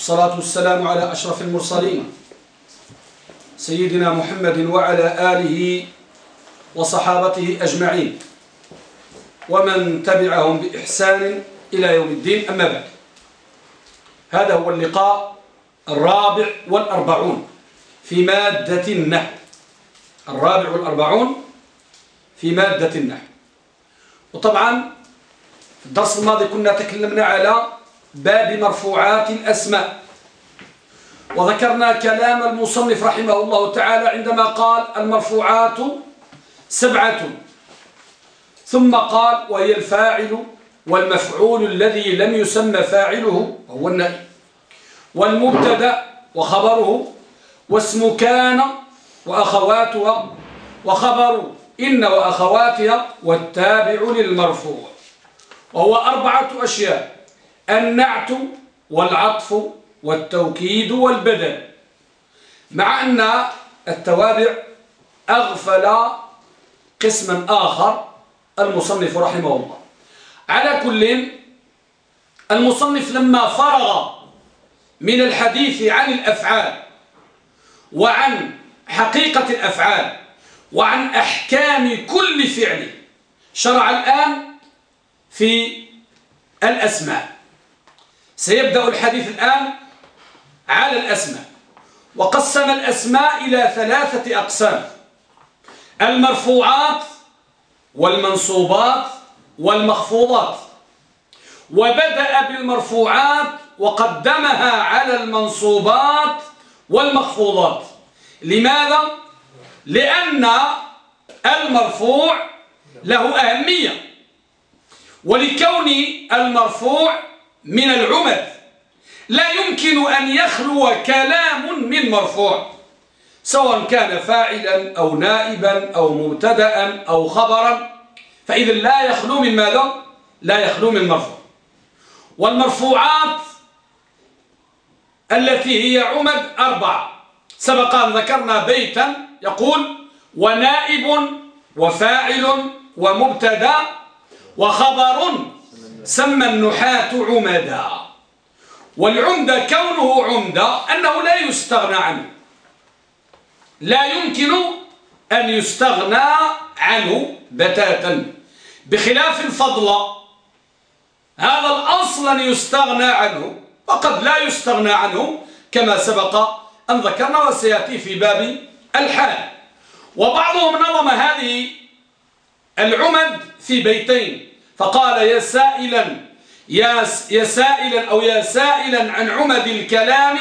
والصلاة والسلام على أشرف المرسلين. سيدنا محمد وعلى آله وصحابته أجمعين. ومن تبعهم بإحسان إلى يوم الدين أما بعد. هذا هو اللقاء الرابع والأربعون في مادة النحو. الرابع والأربعون في مادة النحو. وطبعا في الدرس الماضي كنا تكلمنا على باب مرفوعات الأسماء. وذكرنا كلام المصنف رحمه الله تعالى عندما قال المرفوعات سبعة. ثم قال وهي الفاعل والمفعول الذي لم يسمى فاعله وهو النائب. والمبتدا وخبره واسم كان وأخواتها وخبر إن وأخواتها والتابع للمرفوع. وهو أربعة أشياء. النعت والعطف والتوكيد والبدل. مع أن التوابع أغفل قسما آخر المصنف رحمه الله. على كل المصنف لما فرغ من الحديث عن الأفعال وعن حقيقة الأفعال وعن أحكام كل فعل شرع الآن في الأسماء. سيبدأ الحديث الآن على الأسماء. وقسم الأسماء إلى ثلاثة أقسام. المرفوعات والمنصوبات والمخفوضات. وبدأ بالمرفوعات وقدمها على المنصوبات والمخفوضات. لماذا؟ لأن المرفوع له أهمية. ولكون المرفوع من العمد. لا يمكن أن يخلو كلام من مرفوع سواء كان فاعلا أو نائبا أو مبتدا أو خبرا. فإذا لا يخلو من ماذا؟ لا يخلو من مرفوع. والمرفوعات التي هي عمد أربعة. سبق أن ذكرنا بيتا يقول ونائب وفاعل ومبتدأ وخبر سمى النحاة عمدا. والعمدة كونه عمدة أنه لا يستغنى عنه. لا يمكن أن يستغنى عنه بتاتا. بخلاف الفضل. هذا الأصل أن يستغنى عنه. وقد لا يستغنى عنه كما سبق أن ذكرنا وسيأتي في باب الحال. وبعضهم نظم هذه العمد في بيتين. فقال يا سائلا يا يا سائلا أو يا سائلا عن عمد الكلام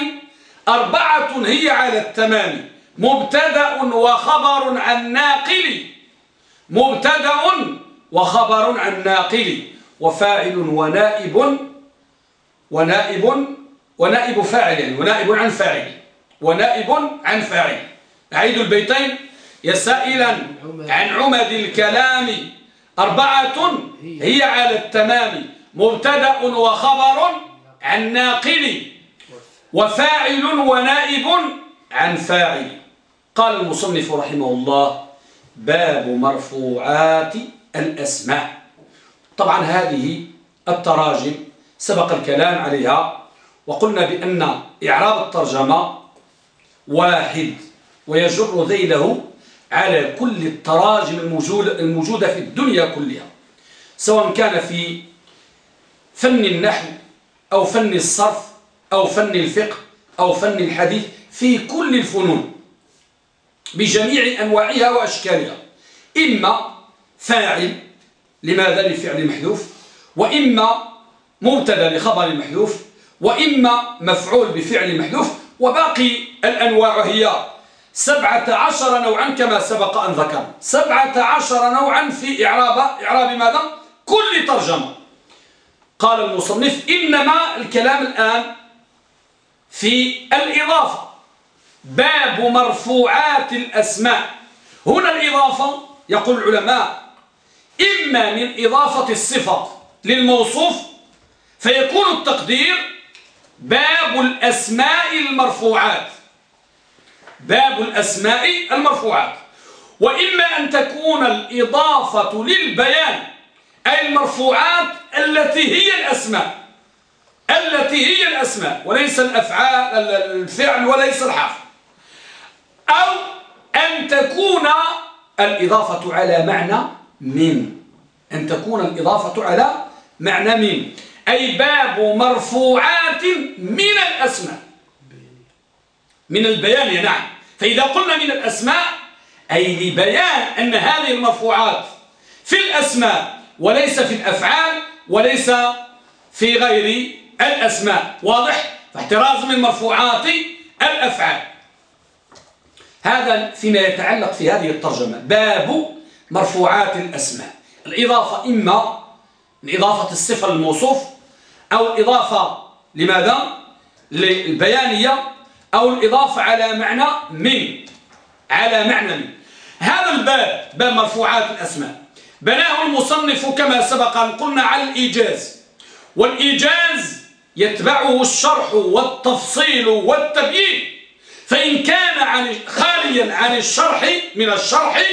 أربعة هي على التمام مبتدأ وخبر عن ناقل مبتدأ وخبر عن ناقل وفاعل ونائب ونائب ونائب فاعل يعني ونائب عن فاعل ونائب عن فاعل. أعيد البيتين. يا سائلا عن عمد الكلام. أربعة هي على التمام مبتدأ وخبر عن ناقل وفاعل ونائب عن فاعل. قال المصنف رحمه الله باب مرفوعات الأسماء. طبعا هذه التراجم سبق الكلام عليها وقلنا بأن إعراب الترجمة واحد ويجر ذيله على كل التراجم الموجودة في الدنيا كلها سواء كان في فن النحو أو فن الصرف أو فن الفقه أو فن الحديث في كل الفنون بجميع أنواعها وأشكالها إما فاعل لماذا؟ لفعل محذوف وإما مبتدأ لخبر محذوف وإما مفعول بفعل محذوف وباقي الأنواع هي سبعة عشر نوعا كما سبق أن ذكر. سبعة عشر نوعا في إعراب, إعراب ماذا؟ كل ترجمة. قال المصنف إنما الكلام الآن في الإضافة. باب مرفوعات الأسماء. هنا الإضافة يقول العلماء إما من إضافة الصفة للموصوف فيكون التقدير باب الأسماء المرفوعات. باب الأسماء المرفوعات. وإما أن تكون الإضافة للبيان أي المرفوعات التي هي الأسماء. التي هي الأسماء وليس الأفعال الفعل وليس الحرف. أو أن تكون الإضافة على معنى من أن تكون الإضافة على معنى من أي باب مرفوعات من الأسماء. من البيان نعم. فإذا قلنا من الأسماء أي لبيان أن هذه المرفوعات في الأسماء وليس في الأفعال وليس في غير الأسماء. واضح؟ فاحتراز من مرفوعات الأفعال. هذا فيما يتعلق في هذه الترجمة باب مرفوعات الأسماء. الإضافة إما من إضافة الصفة الموصوف أو الإضافة لماذا؟ للبيانية أو الإضافة على معنى من على معنى من. هذا الباب باب مرفوعات الأسماء. بناه المصنف كما سبق أن قلنا على الإيجاز. والإيجاز يتبعه الشرح والتفصيل والتبيين. فإن كان عن خاليا عن الشرح من الشرح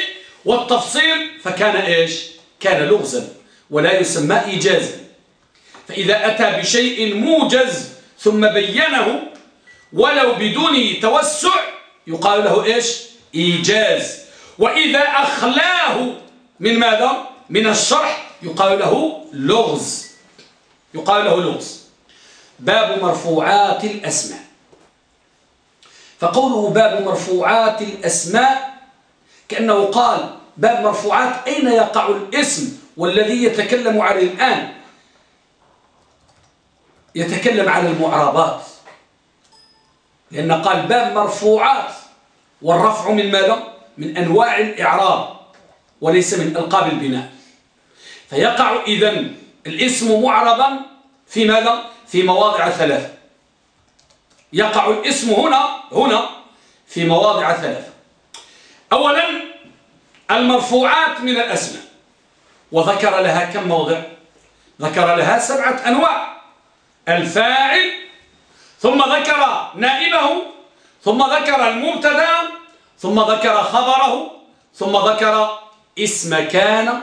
والتفصيل فكان إيش؟ كان لغزا ولا يسمى إيجازا. فإذا أتى بشيء موجز ثم بينه ولو بدون توسع يقال له إيش؟ إيجاز. وإذا أخلاه من ماذا؟ من الشرح يقال له لغز. يقال له لغز. باب مرفوعات الأسماء. فقوله باب مرفوعات الأسماء كأنه قال باب مرفوعات أين يقع الاسم والذي يتكلم عليه الآن؟ يتكلم عن المعربات. لأن قال باب مرفوعات والرفع من ماذا؟ من أنواع الإعراب وليس من ألقاب البناء. فيقع إذن الاسم معربا في ماذا؟ في مواضع ثلاثة. يقع الاسم هنا هنا في مواضع ثلاثة. أولا المرفوعات من الأسماء. وذكر لها كم موضع؟ ذكر لها سبعة أنواع. الفاعل ثم ذكر نائبه ثم ذكر المبتدا ثم ذكر خبره ثم ذكر اسم كان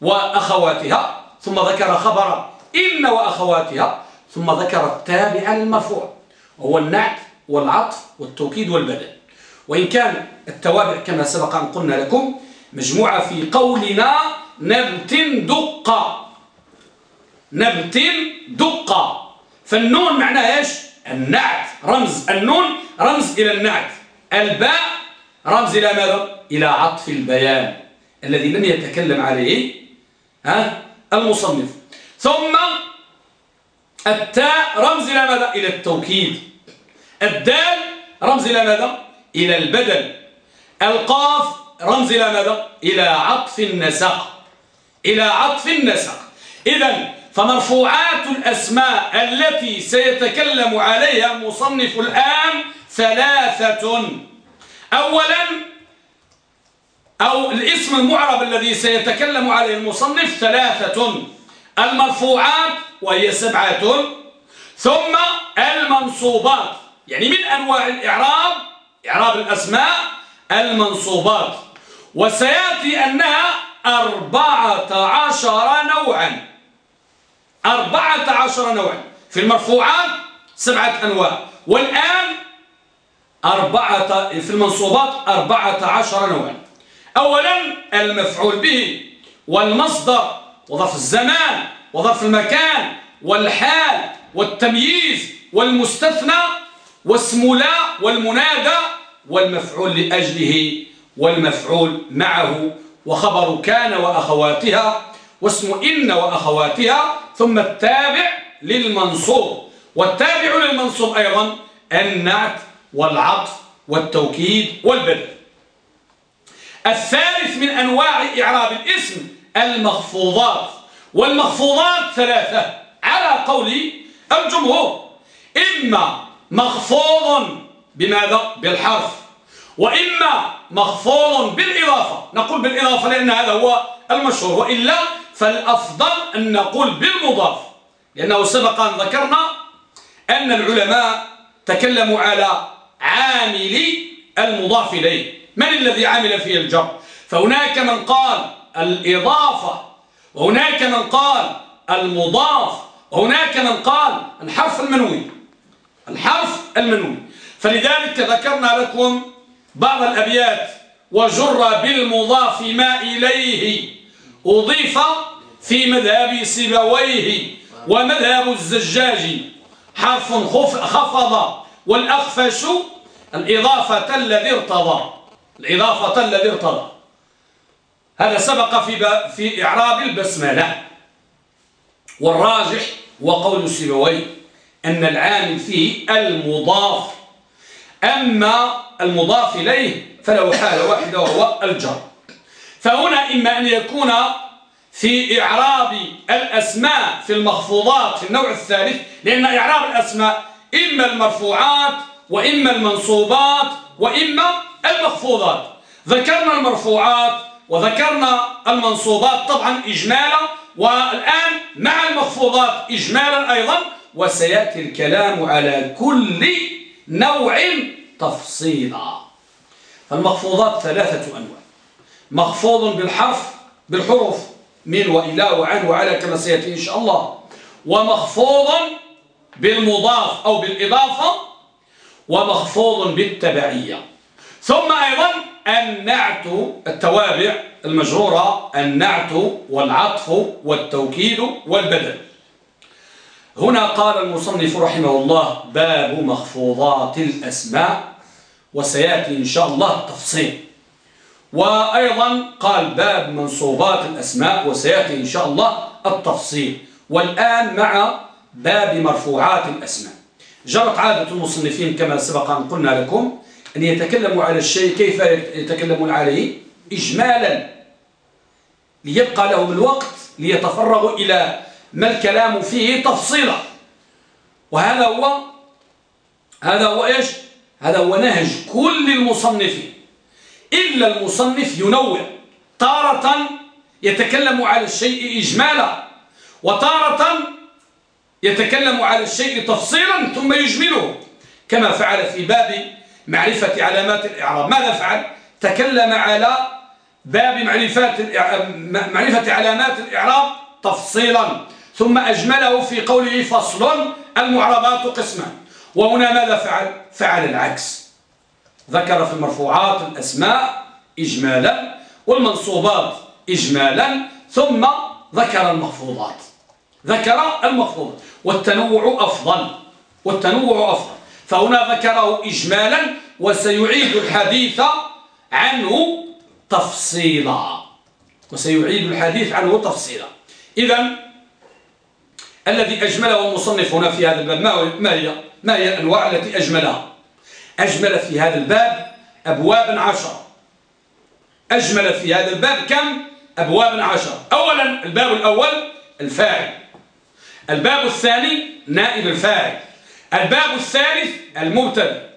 وأخواتها ثم ذكر خبر إن وأخواتها ثم ذكر التابع للمرفوع وهو النعت والعطف والتوكيد والبدل. وإن كان التوابع كما سبق أن قلنا لكم مجموعة في قولنا نبت دقة. نبت دقة. فالنون معناها إيش؟ النعت رمز النون رمز إلى النعت. الباء رمز إلى ماذا؟ إلى عطف البيان الذي لم يتكلم عليه ها؟ المصنف. ثم التاء رمز إلى ماذا؟ إلى التوكيد. الدال رمز إلى ماذا؟ إلى البدل. القاف رمز إلى ماذا؟ إلى عطف النسق. إلى عطف النسق. إذا فمرفوعات الأسماء التي سيتكلم عليها المصنف الآن ثلاثة. أولا أو الاسم المعرب الذي سيتكلم عليه المصنف ثلاثة. المرفوعات وهي سبعة. ثم المنصوبات يعني من أنواع الإعراب إعراب الأسماء المنصوبات. وسيأتي أنها أربعة عشر نوعا. أربعة عشر نوعا. في المرفوعات سبعة أنواع. والآن أربعة في المنصوبات أربعة عشر نوعا. أولا المفعول به والمصدر وظرف الزمان وظرف المكان والحال والتمييز والمستثنى واسم لا والمنادى والمفعول لأجله والمفعول معه وخبر كان وأخواتها واسم إن وأخواتها ثم التابع للمنصوب والتابع للمنصوب أيضا النعت والعطف والتوكيد والبدل الثالث من أنواع إعراب الاسم المخفوضات. والمخفوضات ثلاثة. على قول الجمهور إما مخفوض بماذا؟ بالحرف. وإما مخفوض بالإضافة. نقول بالإضافة لأن هذا هو المشهور. وإلا فالأفضل أن نقول بالمضاف لأنه سبق أن ذكرنا أن العلماء تكلموا على عامل المضاف إليه من الذي عمل فيه الجر؟ فهناك من قال الإضافة وهناك من قال المضاف هناك من قال الحرف المنوي. الحرف المنوي. فلذلك ذكرنا لكم بعض الأبيات وجر بالمضاف ما إليه أضيف في مذهب سبويه ومذهب الزجاج حرف خفض والأخفش الإضافة الذي ارتضى. الإضافة الذي ارتضى. هذا سبق في في إعراب البسملة. والراجح وقول سبوي أن العامل فيه المضاف. أما المضاف إليه فله حالة واحدة وهو الجر. فهنا إما أن يكون في إعراب الأسماء في المخفوضات في النوع الثالث لأن إعراب الأسماء إما المرفوعات وإما المنصوبات وإما المخفوضات. ذكرنا المرفوعات وذكرنا المنصوبات طبعا إجمالا والآن مع المخفوضات إجمالا أيضا وسيأتي الكلام على كل نوع تفصيلا. المخفوضات ثلاثة أنواع. مخفوض بالحرف بالحروف. من وإلى وعن وعلى كما سيأتي إن شاء الله. ومخفوض بالمضاف أو بالإضافة. ومخفوض بالتبعية. ثم أيضا النعت التوابع المجرورة النعت والعطف والتوكيد والبدل. هنا قال المصنف رحمه الله باب مخفوضات الأسماء. وسيأتي إن شاء الله تفصيل. وأيضا قال باب منصوبات الأسماء وسيأتي إن شاء الله التفصيل. والآن مع باب مرفوعات الأسماء. جرت عادة المصنفين كما سبق أن قلنا لكم أن يتكلموا على الشيء كيف يتكلمون عليه إجمالا. ليبقى لهم الوقت ليتفرغوا إلى ما الكلام فيه تفصيلا. وهذا هو هذا هو إيش؟ هذا هو نهج كل المصنفين. إلا المصنف ينوع. تارة يتكلم على الشيء إجمالا وتارة يتكلم على الشيء تفصيلا ثم يجمله. كما فعل في باب معرفة علامات الإعراب. ماذا فعل؟ تكلم على باب معرفة, معرفة علامات الإعراب تفصيلا. ثم أجمله في قوله فصل المعربات قسمان. وهنا ماذا فعل؟ فعل العكس. ذكر في المرفوعات الأسماء إجمالا والمنصوبات إجمالا ثم ذكر المخفوضات. ذكر المخفوضات والتنوع أفضل. والتنوع أفضل. فهنا ذكره إجمالا وسيعيد الحديث عنه تفصيلا. وسيعيد الحديث عنه تفصيلا. إذا الذي أجمله المصنف هنا في هذا الباب ما هي ما هي الأنواع التي أجملها؟ أجمل في هذا الباب أبواب عشر أجمل في هذا الباب كم؟ أبواب عشر أولا الباب الأول الفاعل. الباب الثاني نائب الفاعل. الباب الثالث المبتدأ.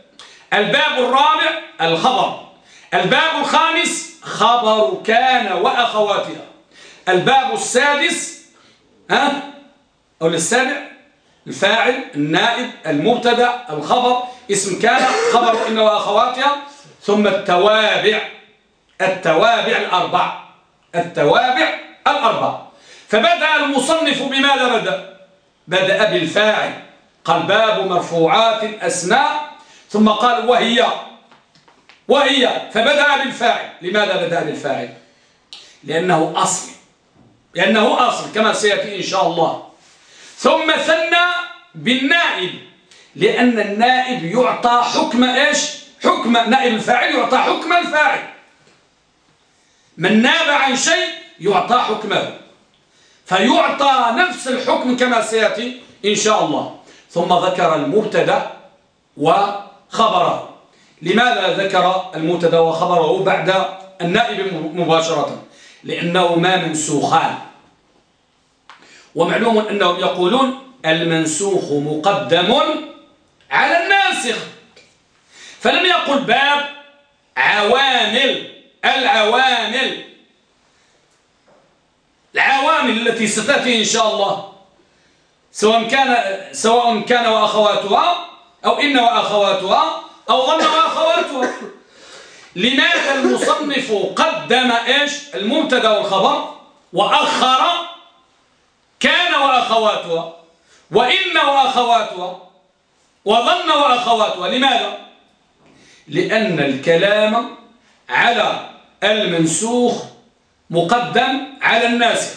الباب الرابع الخبر. الباب الخامس خبر كان وأخواتها. الباب السادس ها؟ أو السابع الفاعل النائب المبتدأ الخبر. اسم كان خبر إن وأخواتها ثم التوابع. التوابع الأربع. التوابع الأربع. فبدأ المصنف بماذا بدأ؟ بدأ بالفاعل. قال باب مرفوعات الأسماء. ثم قال وهي. وهي. فبدأ بالفاعل. لماذا بدأ بالفاعل؟ لأنه أصل. لأنه أصل كما سيأتي إن شاء الله. ثم ثنى بالنائب. لأن النائب يعطى حكم إيش؟ حكم نائب الفاعل يعطى حكم الفاعل. من ناب عن شيء يعطى حكمه. فيعطى نفس الحكم كما سيأتي إن شاء الله. ثم ذكر المبتدا وخبره. لماذا ذكر المبتدا وخبره بعد النائب مباشرة؟ لأنهما منسوخان. ومعلوم أنهم يقولون المنسوخ مقدم على الناسخ. فلم يقل باب عوامل العوامل. العوامل التي ستأتي إن شاء الله سواء كان سواء كان وأخواتها أو إن وأخواتها أو ظن وأخواتها. لماذا المصنف قدم إيش؟ المبتدأ والخبر وأخر كان وأخواتها وإن وأخواتها؟ وظن وأخواتها لماذا؟ لأن الكلام على المنسوخ مقدم على الناسخ.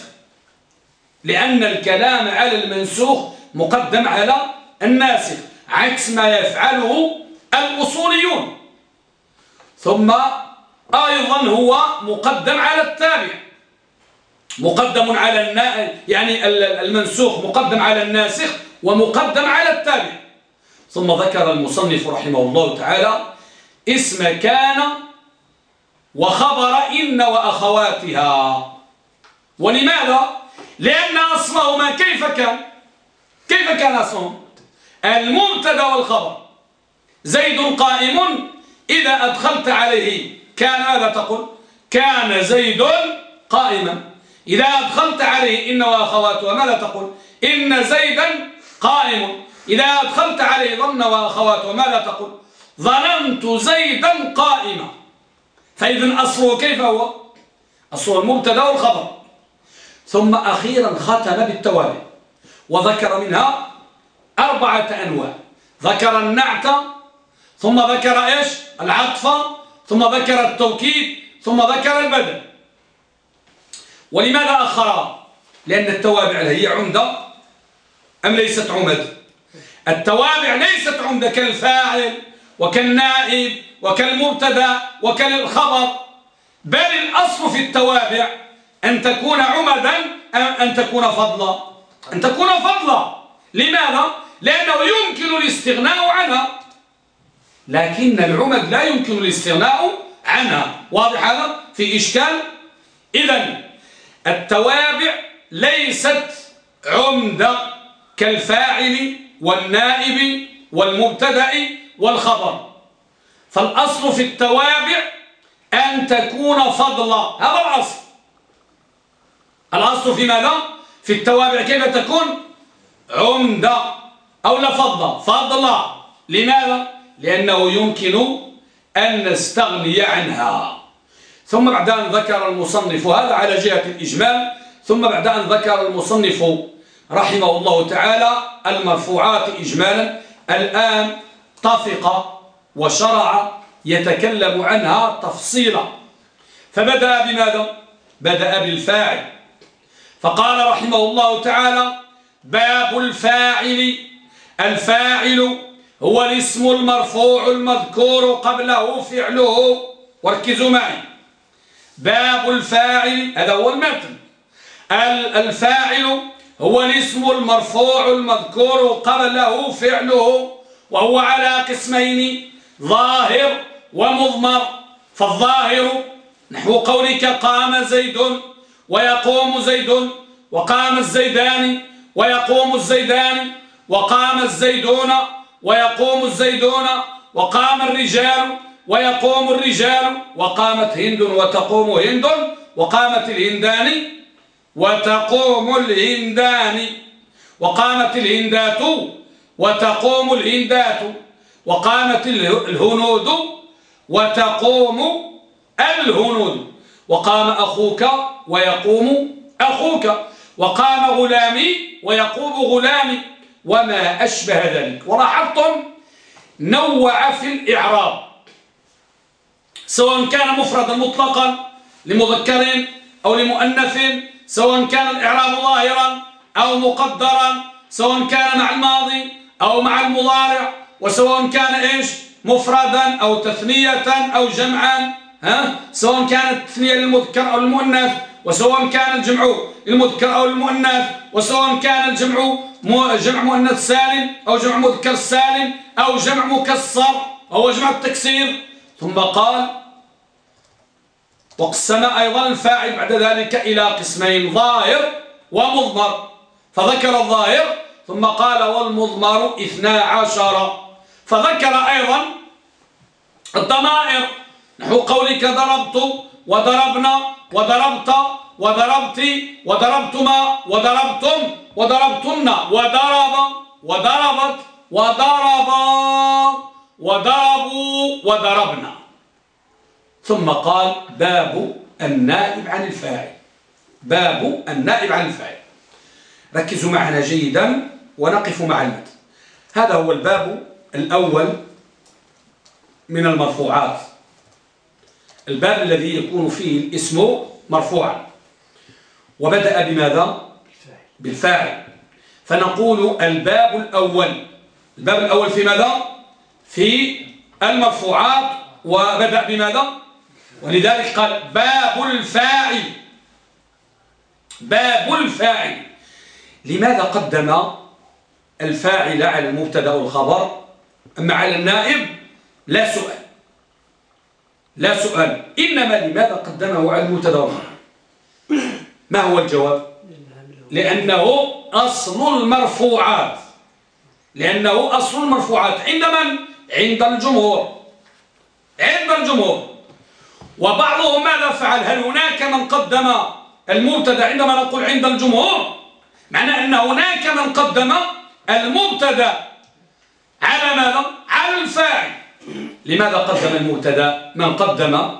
لأن الكلام على المنسوخ مقدم على الناسخ عكس ما يفعله الأصوليون. ثم أيضا هو مقدم على التابع. مقدم على النا... يعني المنسوخ مقدم على الناسخ ومقدم على التابع. ثم ذكر المصنف رحمه الله تعالى اسم كان وخبر إن وأخواتها ولماذا؟ لأن أصلهما كيف كان؟ كيف كان أصلهم؟ المبتدأ والخبر زيد قائم إذا أدخلت عليه كان ماذا تقول؟ كان زيد قائما إذا أدخلت عليه إن وأخواتها ماذا تقول؟ إن زيدا قائم إذا أدخلت عليه ظن وأخواتها ماذا تقول؟ ظننت زيدا قائما. فإذا أصله كيف هو؟ أصله المبتدأ والخبر. ثم أخيرا ختم بالتوابع وذكر منها أربعة أنواع. ذكر النعت ثم ذكر إيش؟ العطف ثم ذكر التوكيد ثم ذكر البدل ولماذا أخرها لأن التوابع هي عمدة أم ليست عمد التوابع ليست عمدة كالفاعل وكالنائب وكالمبتدأ وكالخبر بل الأصل في التوابع أن تكون عمدا أن تكون فضلا. أن تكون فضلا. لماذا؟ لأنه يمكن الاستغناء عنها. لكن العمد لا يمكن الاستغناء عنها. واضح هذا؟ في إشكال؟ إذا التوابع ليست عمدة كالفاعل والنائب والمبتدأ والخبر. فالأصل في التوابع أن تكون فضلا. هذا الأصل. الأصل في ماذا؟ في التوابع. كيف تكون؟ عمدة أو لا فضة فضلا. لماذا؟ لأنه يمكن أن نستغني عنها. ثم بعد أن ذكر المصنف هذا على جهة الإجمال ثم بعد أن ذكر المصنف رحمه الله تعالى المرفوعات إجمالا الآن طفق وشرع يتكلم عنها تفصيلا. فبدأ بماذا؟ بدأ بالفاعل. فقال رحمه الله تعالى باب الفاعل. الفاعل هو الاسم المرفوع المذكور قبله فعله. وركزوا معي. باب الفاعل هذا هو المتن. الفاعل هو الاسم المرفوع المذكور قبله فعله وهو على قسمين ظاهر ومضمر. فالظاهر نحو قولك قام زيد ويقوم زيد وقام الزيدان ويقوم الزيدان وقام الزيدون ويقوم الزيدون وقام الرجال ويقوم الرجال. وقامت هند وتقوم هند وقامت الهندان وتقوم الهندان. وقامت الهندات وتقوم الهندات. وقامت الهنود وتقوم الهنود. وقام أخوك ويقوم أخوك. وقام غلامي ويقوم غلامي. وما أشبه ذلك. ولاحظتم نوع في الإعراب. سواء كان مفردا مطلقا لمذكر أو لمؤنث سواء كان الإعراب ظاهرا أو مقدرا سواء كان مع الماضي أو مع المضارع وسواء كان إيش؟ مفردا أو تثنية أو جمعا ها؟ سواء كانت تثنية للمذكر أو المؤنث وسواء كان الجمع للمذكر أو المؤنث وسواء كان الجمع جمع مؤنث سالم أو جمع مذكر سالم أو جمع مكسر أو جمع التكسير. ثم قال وقسم أيضا الفاعل بعد ذلك إلى قسمين ظاهر ومضمر. فذكر الظاهر ثم قال والمضمر اثنا عشر. فذكر أيضا الضمائر. نحو قولك ضربت وضربنا وضربت وضربت وضربتما وضربتم وضربتن. وضرب وضربت وضربا وضربوا وضربنا. ثم قال باب النائب عن الفاعل. باب النائب عن الفاعل. ركزوا معنا جيدا ونقف مع المتن. هذا هو الباب الأول من المرفوعات. الباب الذي يكون فيه الاسم مرفوعا. وبدأ بماذا؟ بالفاعل. فنقول الباب الأول. الباب الأول في ماذا؟ في المرفوعات. وبدأ بماذا؟ ولذلك قال باب الفاعل. باب الفاعل. لماذا قدم الفاعل على المبتدا والخبر أما على النائب؟ لا سؤال. لا سؤال. إنما لماذا قدمه على المبتدا والخبر؟ ما هو الجواب؟ لأنه أصل المرفوعات. لأنه أصل المرفوعات. عند من؟ عند الجمهور. عند الجمهور. وبعضهم ماذا فعل؟ هل هناك من قدم المبتدأ عندما نقول عند الجمهور؟ معنى أن هناك من قدم المبتدأ على ماذا؟ على الفاعل. لماذا قدم المبتدأ من قدم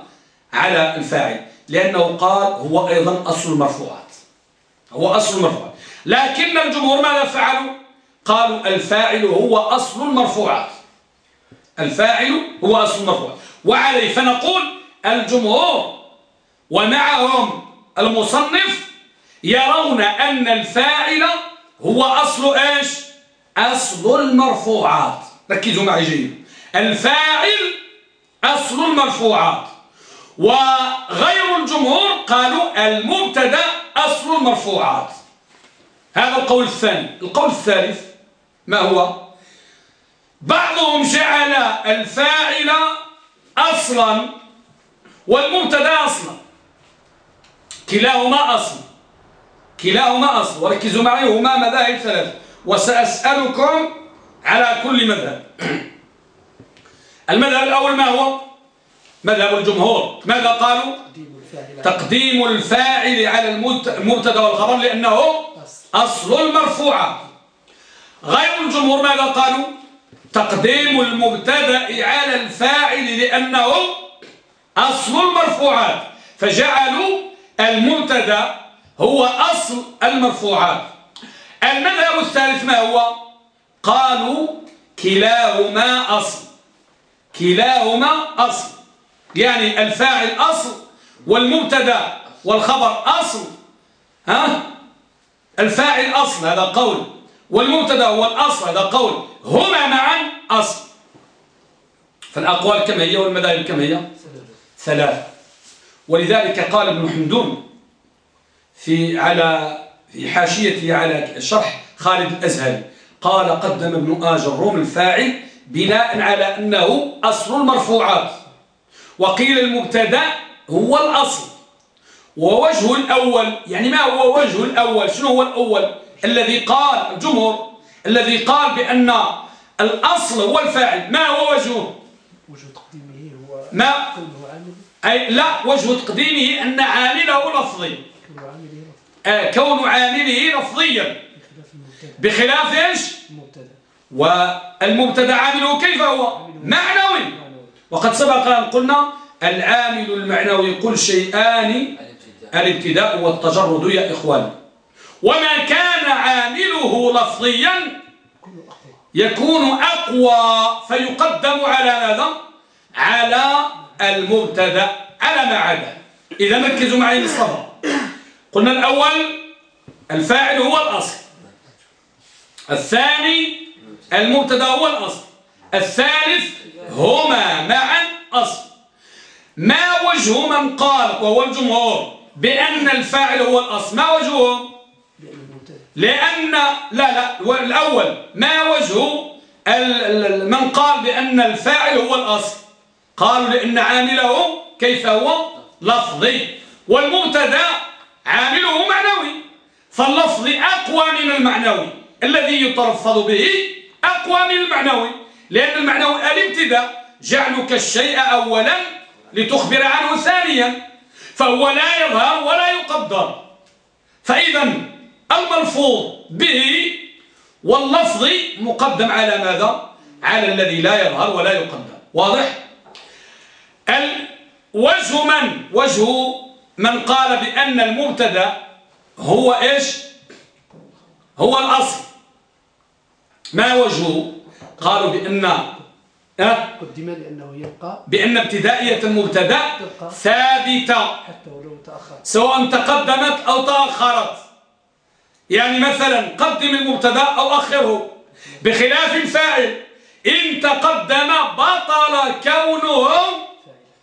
على الفاعل؟ لأنه قال هو أيضا أصل المرفوعات. هو أصل المرفوعات. لكن الجمهور ماذا فعلوا؟ قالوا الفاعل هو أصل المرفوعات. الفاعل هو أصل المرفوعات. وعليه فنقول الجمهور ومعهم المصنف يرون أن الفاعل هو أصل إيش؟ أصل المرفوعات. ركزوا معي جيد. الفاعل أصل المرفوعات. وغير الجمهور قالوا المبتدا أصل المرفوعات. هذا القول الثاني. القول الثالث ما هو؟ بعضهم جعل الفاعل أصلا والمبتدا أصلا. كلاهما أصل. كلاهما أصل. وركزوا معي هما مذاهب ثلاثة وسأسألكم على كل مذهب. المذهب الأول ما هو؟ مذهب الجمهور. ماذا قالوا؟ تقديم الفاعل. على المبتدا والخبر لأنه أصل. المرفوعة غير الجمهور ماذا قالوا؟ تقديم المبتدأ على الفاعل لأنه أصل المرفوعات. فجعلوا المبتدا هو أصل المرفوعات. المذهب الثالث ما هو؟ قالوا كلاهما أصل. كلاهما أصل. يعني الفاعل أصل والمبتدأ والخبر أصل. ها؟ الفاعل أصل هذا قول. والمبتدأ هو الأصل هذا قول. هما معا أصل. فالأقوال كم هي والمذاهب كم هي؟ ثلاث. ولذلك قال ابن حمدون في على في حاشيته على شرح خالد الأزهري قال قدم ابن آج الروم الفاعل بناء على أنه أصل المرفوعات وقيل المبتدا هو الأصل ووجه الأول يعني ما هو وجه الأول؟ شنو هو الأول؟ الذي قال الجمهور الذي قال بأن الأصل هو الفاعل. ما هو وجهه؟ وجه تقديمه هو ما؟ أي لا وجه تقديمه أن عامله لفظي. آه كون عامله لفظيا. بخلاف إيش؟ والمبتدأ عامله كيف هو؟ معنوي. وقد سبق أن قلنا العامل المعنوي قل شيئان الابتداء والتجرد يا إخواني وما كان عامله لفظيا يكون أقوى فيقدم على ماذا؟ على المبتدأ على ما عدا. إذا ركزوا معي مصطفى قلنا الأول الفاعل هو الأصل. الثاني المبتدأ هو الأصل. الثالث هما معا أصل. ما وجه من قال وهو الجمهور بأن الفاعل هو الأصل؟ ما وجهه لأن لا لا الأول. ما وجه من قال بأن الفاعل هو الأصل؟ قالوا لأن عامله كيف هو؟ لفظي. والمبتدا عامله معنوي. فاللفظ أقوى من المعنوي. الذي يتلفظ به أقوى من المعنوي. لأن المعنوي الابتداء جعلك الشيء أولا لتخبر عنه ثانيا. فهو لا يظهر ولا يقدر. فإذا الملفوظ به واللفظ مقدم على ماذا؟ على الذي لا يظهر ولا يقدر. واضح؟ وجه من؟ وجه من قال بأن المبتدأ هو إيش؟ هو الأصل. ما وجهه؟ قالوا بأن قدم لأنه يبقى بأن ابتدائية المبتدأ ثابتة. حتى ولو تأخر سواء تقدمت أو تأخرت. يعني مثلا قدم المبتدأ أو أخره. بخلاف الفاعل إن تقدم بطل كونه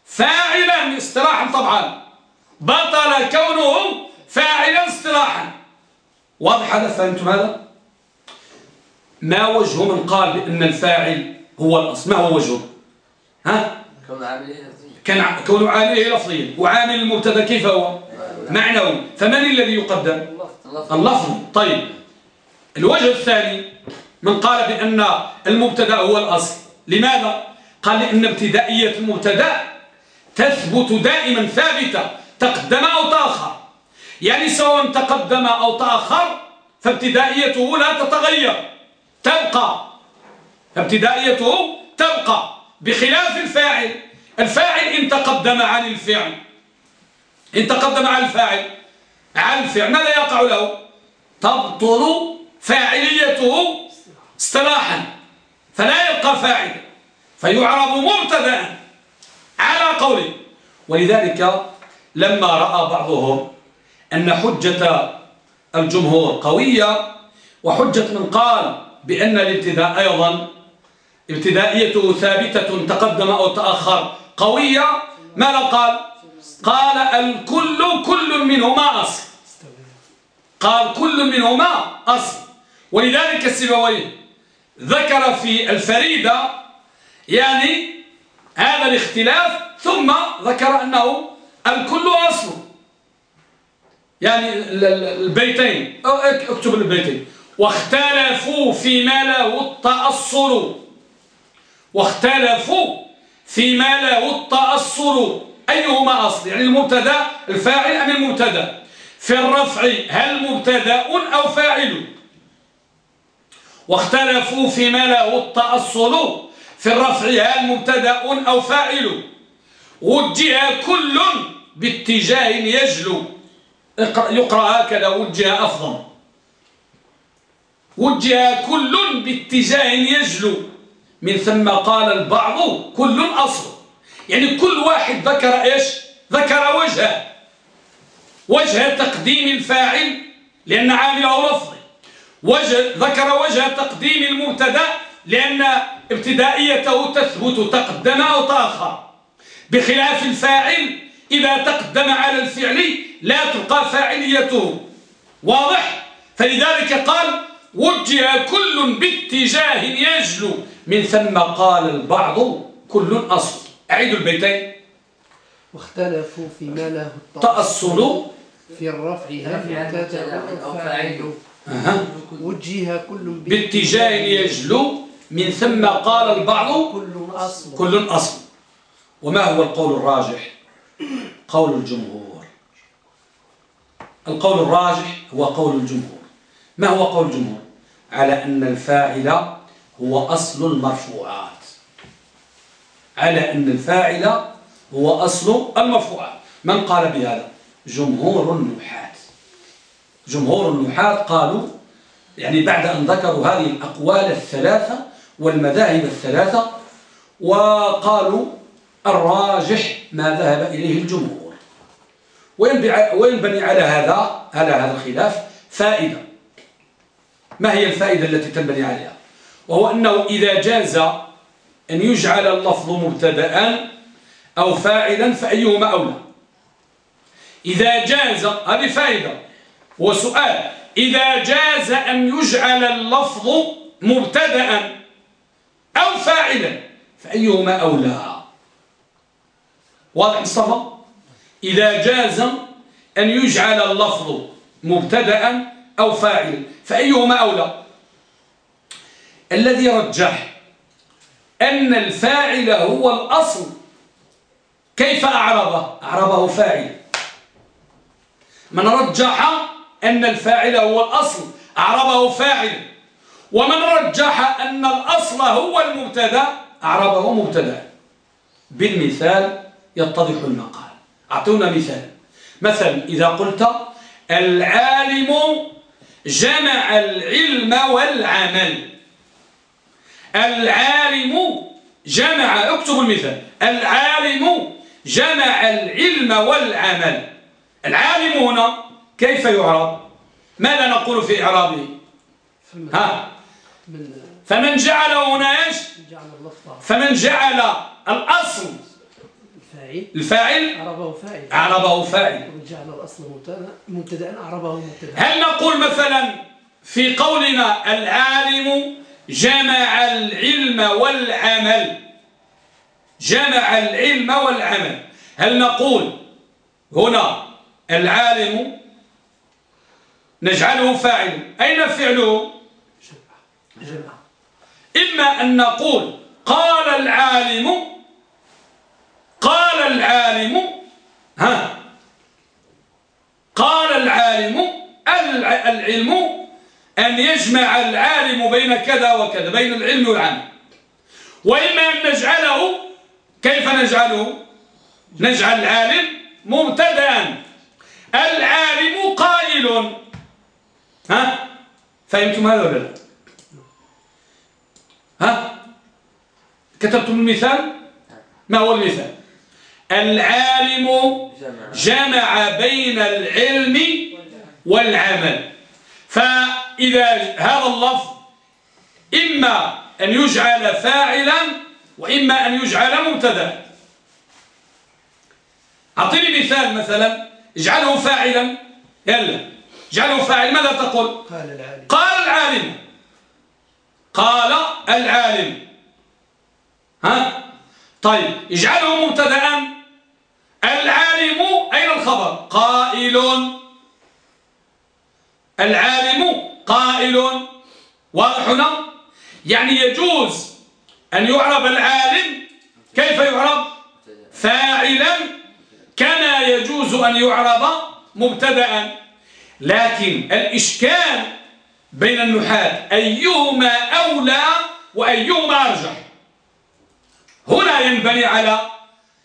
فاعلا اصطلاحا طبعا. بطل كونه فاعلا اصطلاحا. واضح هذا فهمتم هذا؟ ما وجه من قال بأن الفاعل هو الأصل؟ ما هو وجهه؟ ها؟ كون عامله كان كون عامله لفظيا؟ وعامل المبتدا كيف هو؟ معنوي. فمن الذي يقدم؟ اللفظ. طيب. الوجه الثاني من قال بأن المبتدا هو الأصل. لماذا؟ قال لأن ابتدائية المبتدا تثبت دائما ثابتة تقدم أو تأخر. يعني سواء تقدم أو تأخر فابتدائيته لا تتغير. تبقى. ابتدائيته تبقى. بخلاف الفاعل. الفاعل إن تقدم عن الفعل. إن تقدم عن الفاعل. عن الفعل. ماذا يقع له؟ تبطل فاعليته اصطلاحا. فلا يبقى فاعل. فيعرب مبتدا على قوله ولذلك لما رأى بعضهم أن حجة الجمهور قوية وحجة من قال بأن الابتداء أيضا ابتدائيته ثابتة تقدم أو تأخر قوية. ماذا قال؟ قال الكل كل منهما أصل. قال كل منهما أصل. ولذلك السبويه ذكر في الفريدة يعني هذا الاختلاف ثم ذكر أنه الكل أصل يعني البيتين. اكتب البيتين. واختلفوا فيما له التأصل. واختلفوا فيما له التأصل. أيهما أصل؟ يعني المبتدا الفاعل أم المبتدا؟ في الرفع هل مبتدا أو فاعل؟ واختلفوا فيما له التأصل. في الرفع هل مبتدأ أو فاعل؟ وجه كل باتجاه يجلو. يقرأ هكذا وجه أفضل. وجه كل باتجاه يجلو. من ثم قال البعض كل أصل. يعني كل واحد ذكر إيش؟ ذكر وجهه. وجه تقديم الفاعل لأن عامله لفظي. وجه ذكر وجه تقديم المبتدأ لأن ابتدائيته تثبت تقدم أو تأخر بخلاف الفاعل إذا تقدم على الفعل لا تبقى فاعليته. واضح؟ فلذلك قال وجه كل باتجاه يجلو من ثم قال البعض كل أصل. أعيد البيتين. واختلفوا فيما له التأصل في الرفع هل أو فاعل وجه كل باتجاه يجلو من ثم قال البعض كل أصل. كل أصل. وما هو القول الراجح؟ قول الجمهور. القول الراجح هو قول الجمهور. ما هو قول الجمهور؟ على أن الفاعل هو أصل المرفوعات. على أن الفاعل هو أصل المرفوعات. من قال بهذا؟ جمهور النحاة جمهور النحاة قالوا يعني بعد أن ذكروا هذه الأقوال الثلاثة والمذاهب الثلاثة وقالوا الراجح ما ذهب إليه الجمهور. وينبني على هذا على هذا الخلاف فائدة. ما هي الفائدة التي تنبني عليها؟ وهو أنه إذا جاز أن يجعل اللفظ مبتدا أو فاعلا فأيهما أولى؟ إذا جاز هذه فائدة. وسؤال إذا جاز أن يجعل اللفظ مبتدا أو فاعلا فأيهما أولى؟ واضح مصطفى؟ إذا جاز أن يجعل اللفظ مبتدا أو فاعلا فأيهما أولى؟ الذي رجح أن الفاعل هو الأصل كيف أعربه؟ أعربه فاعل. من رجح أن الفاعل هو الأصل أعربه فاعل. ومن رجح أن الأصل هو المبتدأ أعربه مبتدأ. بالمثال يتضح المقال. أعطونا مثال. مثلا إذا قلت العالم جمع العلم والعمل. العالم جمع اكتبوا المثال. العالم جمع العلم والعمل. العالم هنا كيف يعرب؟ ماذا نقول في إعرابه؟ ها؟ فمن جعل هنا إيش؟ فمن جعل الأصل. الفاعل. عربه فاعل. عربه فاعل. جعل الأصل مبتدا عربه مبتدا. هل نقول مثلا في قولنا العالم جمع العلم والعمل؟ جمع العلم والعمل. هل نقول هنا العالم نجعله فاعل؟ أين فعله؟ إما أن نقول قال العالم قال العالم ها قال العالم العلم أن يجمع العالم بين كذا وكذا بين العلم والعمل. وإما أن نجعله كيف نجعله؟ نجعل العالم مبتدأ. العالم قائل. ها؟ فهمتم هذا ولا لا ها كتبتم المثال ما هو المثال؟ العالم جمع بين العلم والعمل. فإذا هذا اللفظ إما أن يجعل فاعلا وإما أن يجعل مبتدا. أعطيني مثال مثلا. اجعله فاعلا. يلا. اجعله فاعل. ماذا تقول؟ قال العالم. قال العالم. قال العالم. ها؟ طيب اجعله مبتدا العالم أين الخبر؟ قائل. العالم قائل. واضح هنا؟ يعني يجوز أن يعرب العالم. كيف يعرب؟ فاعلا. كما يجوز أن يعرب مبتدا لكن الإشكال بين النحاة أيهما أولى وأيهما أرجح؟ هنا ينبني على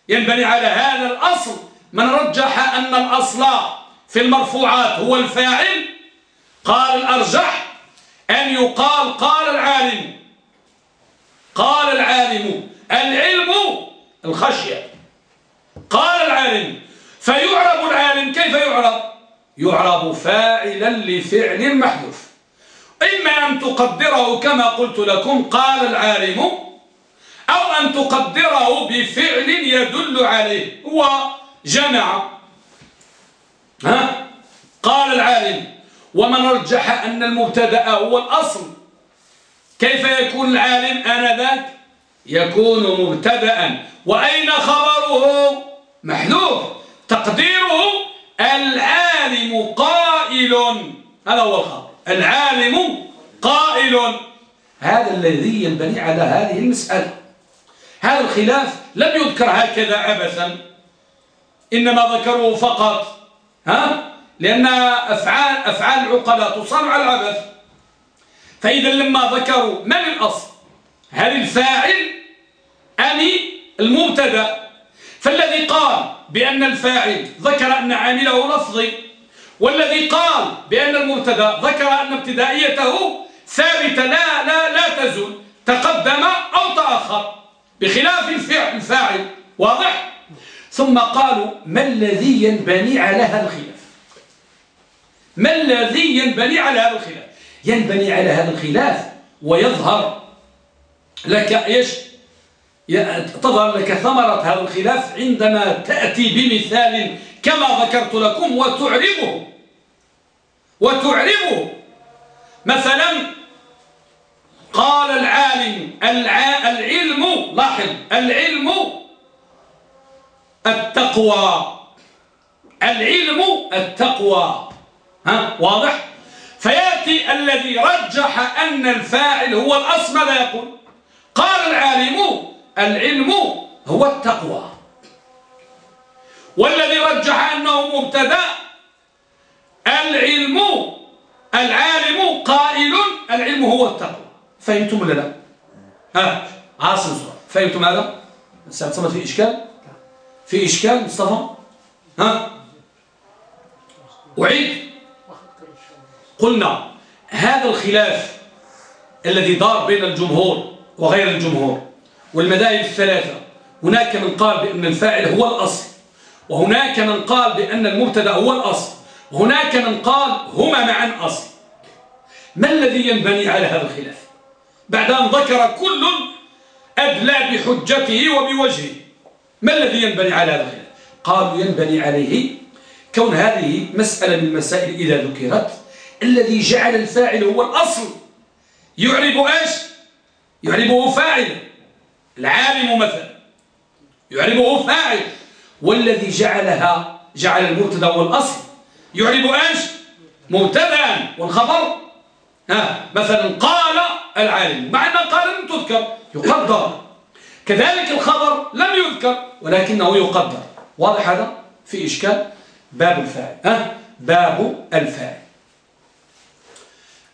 ينبني على هذا الأصل. من رجح أن الأصل في المرفوعات هو الفاعل قال الأرجح أن يقال قال العالم. قال العالم العلم الخشية. قال العالم. فيعرب العالم كيف يعرب؟ يعرب فاعلا لفعل محذوف. إما أن تقدره كما قلت لكم قال العالم أو أن تقدره بفعل يدل عليه. هو جمع. ها؟ قال العالم ومن رجح أن المبتدأ هو الأصل. كيف يكون العالم آنذاك؟ يكون مبتدا. وأين خبره؟ محذوف. تقديره العالم قائل. هذا هو الخبر. العالم قائل. هذا الذي ينبني على هذه المسألة. هذا الخلاف لم يذكر هكذا عبثا إنما ذكروه فقط ها؟ لأن أفعال, أفعال العقلاء تصنع العبث. فإذا لما ذكروا من الأصل؟ هل الفاعل أم المبتدأ؟ فالذي قال بأن الفاعل ذكر أن عامله لفظي والذي قال بأن المبتدأ ذكر أن ابتدائيته ثابتة لا لا لا تزول تقدم أو تأخر. بخلاف الفعل الفاعل واضح؟ ثم قالوا ما الذي ينبني على هذا الخلاف؟ ما الذي ينبني على هذا الخلاف؟ ينبني على هذا الخلاف ويظهر لك إيش؟ تظهر لك ثمرة هذا الخلاف عندما تأتي بمثال كما ذكرت لكم وتعربه. وتعربه. مثلا قال العالم العلم لاحظ العلم التقوى. العلم التقوى. ها واضح؟ فيأتي الذي رجح أن الفاعل هو الأصل ماذا يقول؟ قال العالم العلم هو التقوى. والذي رجح أنه مبتدأ العلم العالم قائل العلم هو التقوى. فهمتم ولا لا؟ ها عاصم فهمتم هذا؟ سأتصمت في إشكال؟ في إشكال مصطفى؟ ها؟ أعيد. قلنا هذا الخلاف الذي دار بين الجمهور وغير الجمهور والمذاهب الثلاثة هناك من قال بأن الفاعل هو الأصل وهناك من قال بأن المبتدأ هو الأصل هناك من قال هما معا أصل. ما الذي ينبني على هذا الخلاف؟ بعد أن ذكر كل أدلى بحجته وبوجهه. ما الذي ينبني على هذا قالوا ينبني عليه كون هذه مسألة من المسائل إذا ذكرت. الذي جعل الفاعل هو الأصل. يعرب إيش؟ يعربه فاعل. العالم مثلا. يعربه فاعل. والذي جعلها جعل المبتدا هو الأصل. يعرب إيش؟ مبتدا. والخبر؟ ها مثلا قال العالم. مع أن قال لم تذكر يقدر. كذلك الخبر لم يذكر ولكنه يقدر. واضح هذا؟ في إشكال. باب الفاعل. ها؟ باب الفاعل.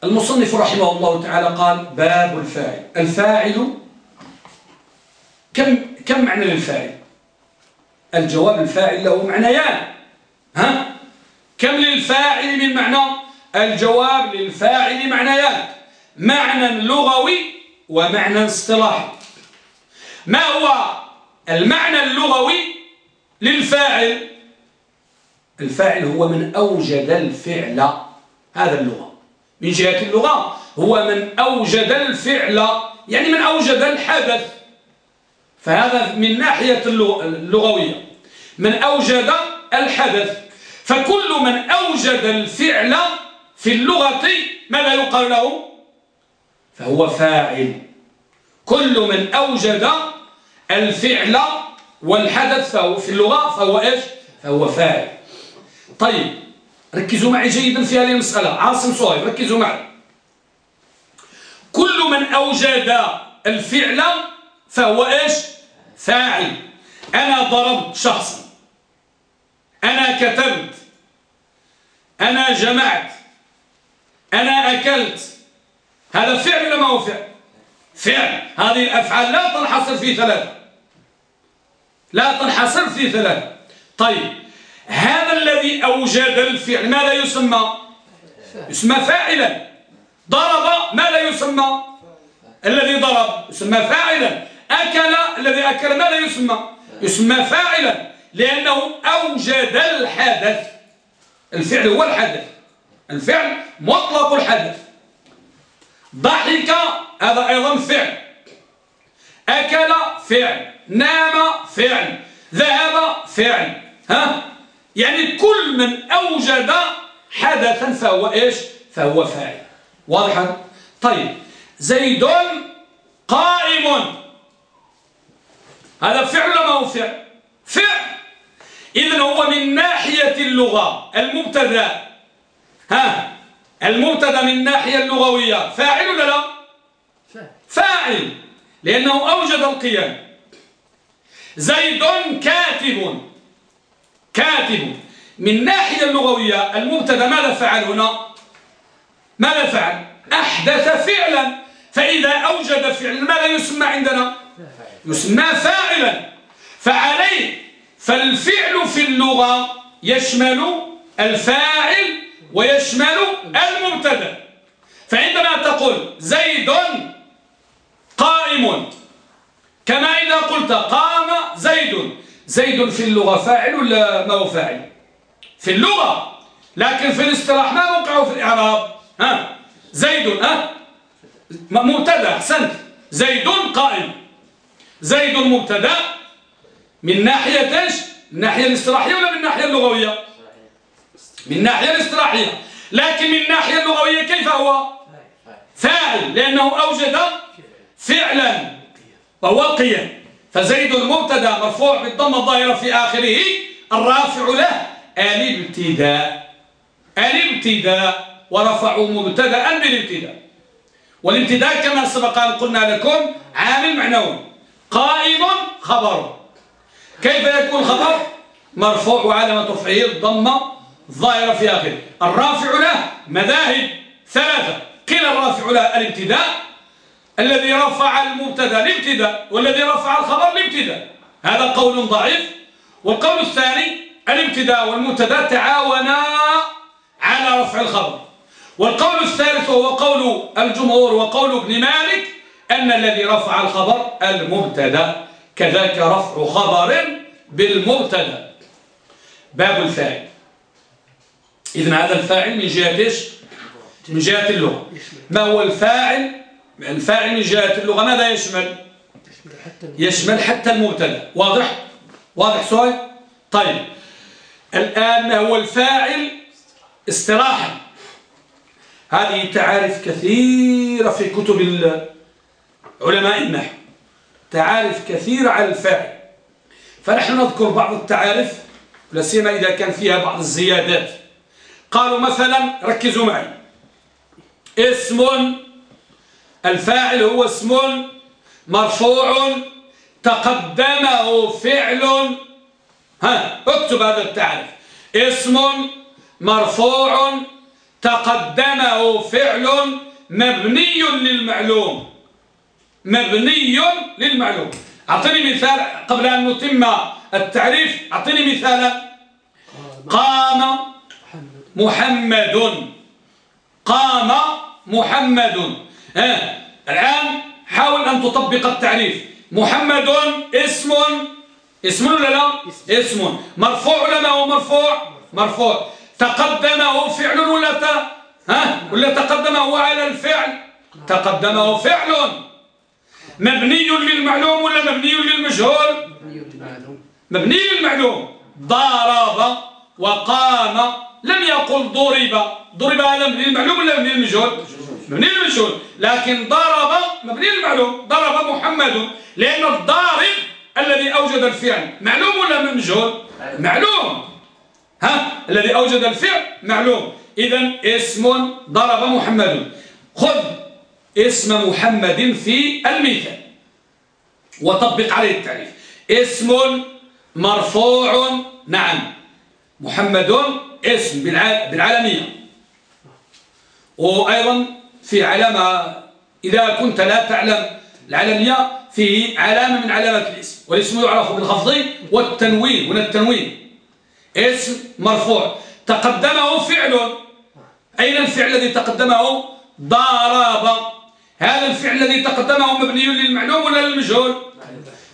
المصنف رحمه الله تعالى قال باب الفاعل. الفاعل كم كم معنى للفاعل؟ الجواب الفاعل له معنيان. ها؟ كم للفاعل من معنى؟ الجواب للفاعل معنيان. معنى لغوي ومعنى اصطلاحي. ما هو المعنى اللغوي للفاعل؟ الفاعل هو من أوجد الفعل هذا اللغة. من جهة اللغة هو من أوجد الفعل يعني من أوجد الحدث. فهذا من ناحية اللغوية. من أوجد الحدث. فكل من أوجد الفعل في اللغة ماذا يقال له؟ فهو فاعل. كل من أوجد الفعل والحدث فهو في اللغة فهو إيش؟ فهو فاعل. طيب ركزوا معي جيدا في هذه المسألة. عاصم صهيب ركزوا معي. كل من أوجد الفعل فهو إيش؟ فاعل. أنا ضربت شخصا. أنا كتبت. أنا جمعت. أنا أكلت. هذا فعل ولا ما هو فعل؟ فعل. هذه الأفعال لا تنحصر في ثلاثة. لا تنحصر في ثلاثة. طيب هذا الذي أوجد الفعل ماذا يسمى؟ يسمى فاعلا. ضرب ماذا يسمى؟ الذي ضرب. يسمى فاعلا. أكل الذي أكل ماذا يسمى؟ يسمى فاعلا. لأنه أوجد الحدث. الفعل هو الحدث. الفعل مطلق الحدث. ضحك هذا أيضا فعل. أكل فعل نام فعل ذهب فعل. ها؟ يعني كل من أوجد حدثا فهو إيش؟ فهو فاعل. واضح طيب زيد قائم. هذا فعل ما هو فعل؟ فعل. إذن هو من ناحية اللغة المبتدأ. ها؟ المبتدأ من الناحية اللغوية فاعل ولا لا؟ فاعل. لأنه أوجد القيام. زيد كاتب. كاتب. من الناحية اللغوية المبتدأ ماذا فعل هنا؟ ماذا فعل؟ أحدث فعلا. فإذا أوجد فعلا ماذا يسمى عندنا؟ يسمى فاعلا. فعليه. فالفعل في اللغة يشمل الفاعل ويشمل المبتدأ. فعندما تقول زيد قائم كما إذا قلت قام زيد. زيد في اللغة فاعل ولا ما هو فاعل؟ في اللغة. لكن في الاصطلاح ما وقعوا في الإعراب. ها؟ زيد ها؟ مبتدأ أحسنت. زيد قائم. زيد مبتدأ من ناحية إيش؟ من الناحية الاصطلاحية ولا من الناحية اللغوية؟ من الناحية الاصطلاحية. لكن من الناحية اللغوية كيف هو؟ فاعل لأنه أوجد فعلا. وهو القيام فزيد المبتدأ مرفوع بالضمه الظاهرة في آخره. الرافع له الابتداء. الابتداء. ورفعوا مبتدا بالابتداء. والابتداء كما سبق أن قلنا لكم عامل معنوي. قائم خبر. كيف يكون خبر؟ مرفوع وعلامة رفعه الضمة الظاهرة في آخره. الرافع له مذاهب ثلاثة. كلا الرافع له الابتداء الذي رفع المبتدأ الابتداء والذي رفع الخبر الابتداء. هذا قول ضعيف. والقول الثاني الابتداء والمبتدأ تعاونا على رفع الخبر. والقول الثالث وهو قول الجمهور وقول ابن مالك أن الذي رفع الخبر المبتدأ كذلك رفع خبر بالمبتدأ. باب الفاعل إذن هذا الفاعل من جهة إيش؟ من جهة اللغة. ما هو الفاعل؟ الفاعل من جهة اللغة ماذا يشمل؟ يشمل حتى المبتدأ. واضح؟ واضح سؤال؟ طيب. الآن ما هو الفاعل؟ استراحة. هذه تعارف كثيرة في كتب علماء النحو. تعارف كثيرة على الفاعل. فنحن نذكر بعض التعارف لا سيما إذا كان فيها بعض الزيادات. قالوا مثلا ركزوا معي. اسم الفاعل هو اسم مرفوع تقدمه فعل. ها اكتب هذا التعريف. اسم مرفوع تقدمه فعل. مبني للمعلوم. مبني للمعلوم. أعطني مثال قبل أن نتم التعريف. أعطني مثالا. قام محمد. قام محمد. ها الآن حاول أن تطبق التعريف. محمد اسم اسم ولا لا؟ اسم. مرفوع ولا ما هو مرفوع؟ مرفوع. تقدمه فعل ولا ت... ها؟ ولا تقدمه على الفعل؟ تقدمه فعل. مبني للمعلوم ولا مبني للمجهول؟ مبني للمعلوم. ضرب وقام لم يقل ضرب. ضرب هذا مبني للمعلوم ولا مبني للمجهول مبني للمجهول لكن ضرب مبني للمعلوم ضرب محمد. لأن الضارب الذي أوجد الفعل معلوم ولا مجهول؟ معلوم. ها؟ الذي أوجد الفعل معلوم. إذا اسم ضرب محمد. خذ اسم محمد في المثال. وطبق عليه التعريف. اسم مرفوع. نعم. محمد اسم بالعالمية. وأيضا في علامة إذا كنت لا تعلم العالمية فيه علامة من علامات الاسم والاسم يعرف بالخفض والتنوين هنا التنوين. اسم مرفوع. تقدمه فعل. أين الفعل الذي تقدمه؟ ضرب هذا الفعل الذي تقدمه مبني للمعلوم ولا للمجهول؟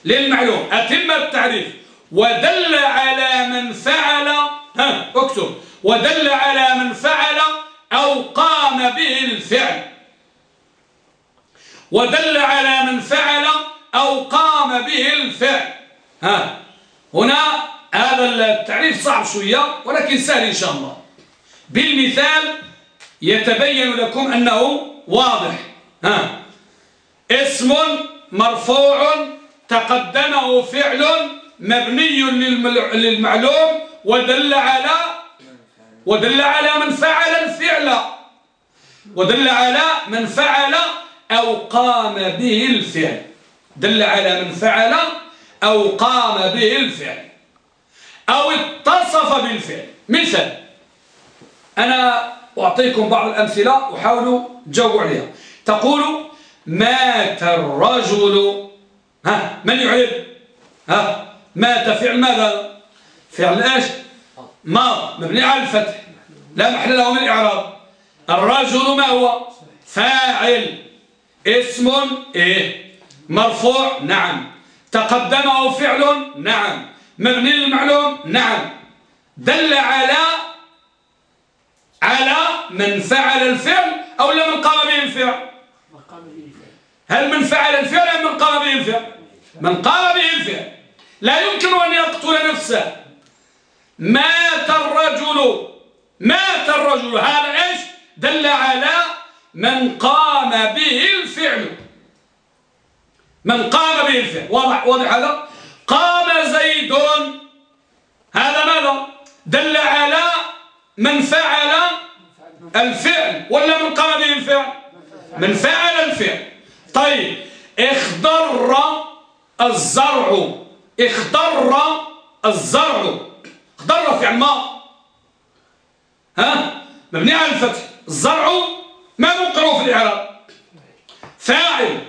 للمعلوم. أتم التعريف. ودل على من فعل ها اكتب. ودل على من فعل أو قام به الفعل ودل على من فعل أو قام به الفعل ها هنا هذا التعريف صعب شوية ولكن سهل إن شاء الله. بالمثال يتبين لكم أنه واضح. ها اسم مرفوع تقدمه فعل مبني للمعلوم ودل على ودل على من فعل الفعل. ودل على من فعل أو قام به الفعل. دل على من فعل أو قام به الفعل. أو اتصف بالفعل. مثال أنا أعطيكم بعض الأمثلة وحاولوا تجاوبوا عليها. تقول مات الرجل. ها من يعرف؟ ها؟ مات فعل ماذا؟ فعل إيش؟ ما مبني على الفتح. لا محل له من الإعراب. الرجل ما هو؟ فاعل. اسم إيه؟ مرفوع. نعم. تقدمه فعل؟ نعم. مبني للمعلوم؟ نعم. دل على على من فعل الفعل أو لمن قام به الفعل. هل من فعل الفعل أم من قام به الفعل؟ من قام به الفعل. لا يمكن أن يقتل نفسه. مات الرجل مات الرجل. هذا إيش؟ دل على من قام به الفعل. من قام به الفعل. واضح واضح هذا؟ قام زيد. هذا ماذا؟ دل على من فعل الفعل. ولا من قام به الفعل؟ من فعل الفعل. طيب اخضر الزرع. اخضر الزرع. اخضر فعل ما ها؟ مبني على الفتح. الزرع ما مقروا في الإعراب. فاعل.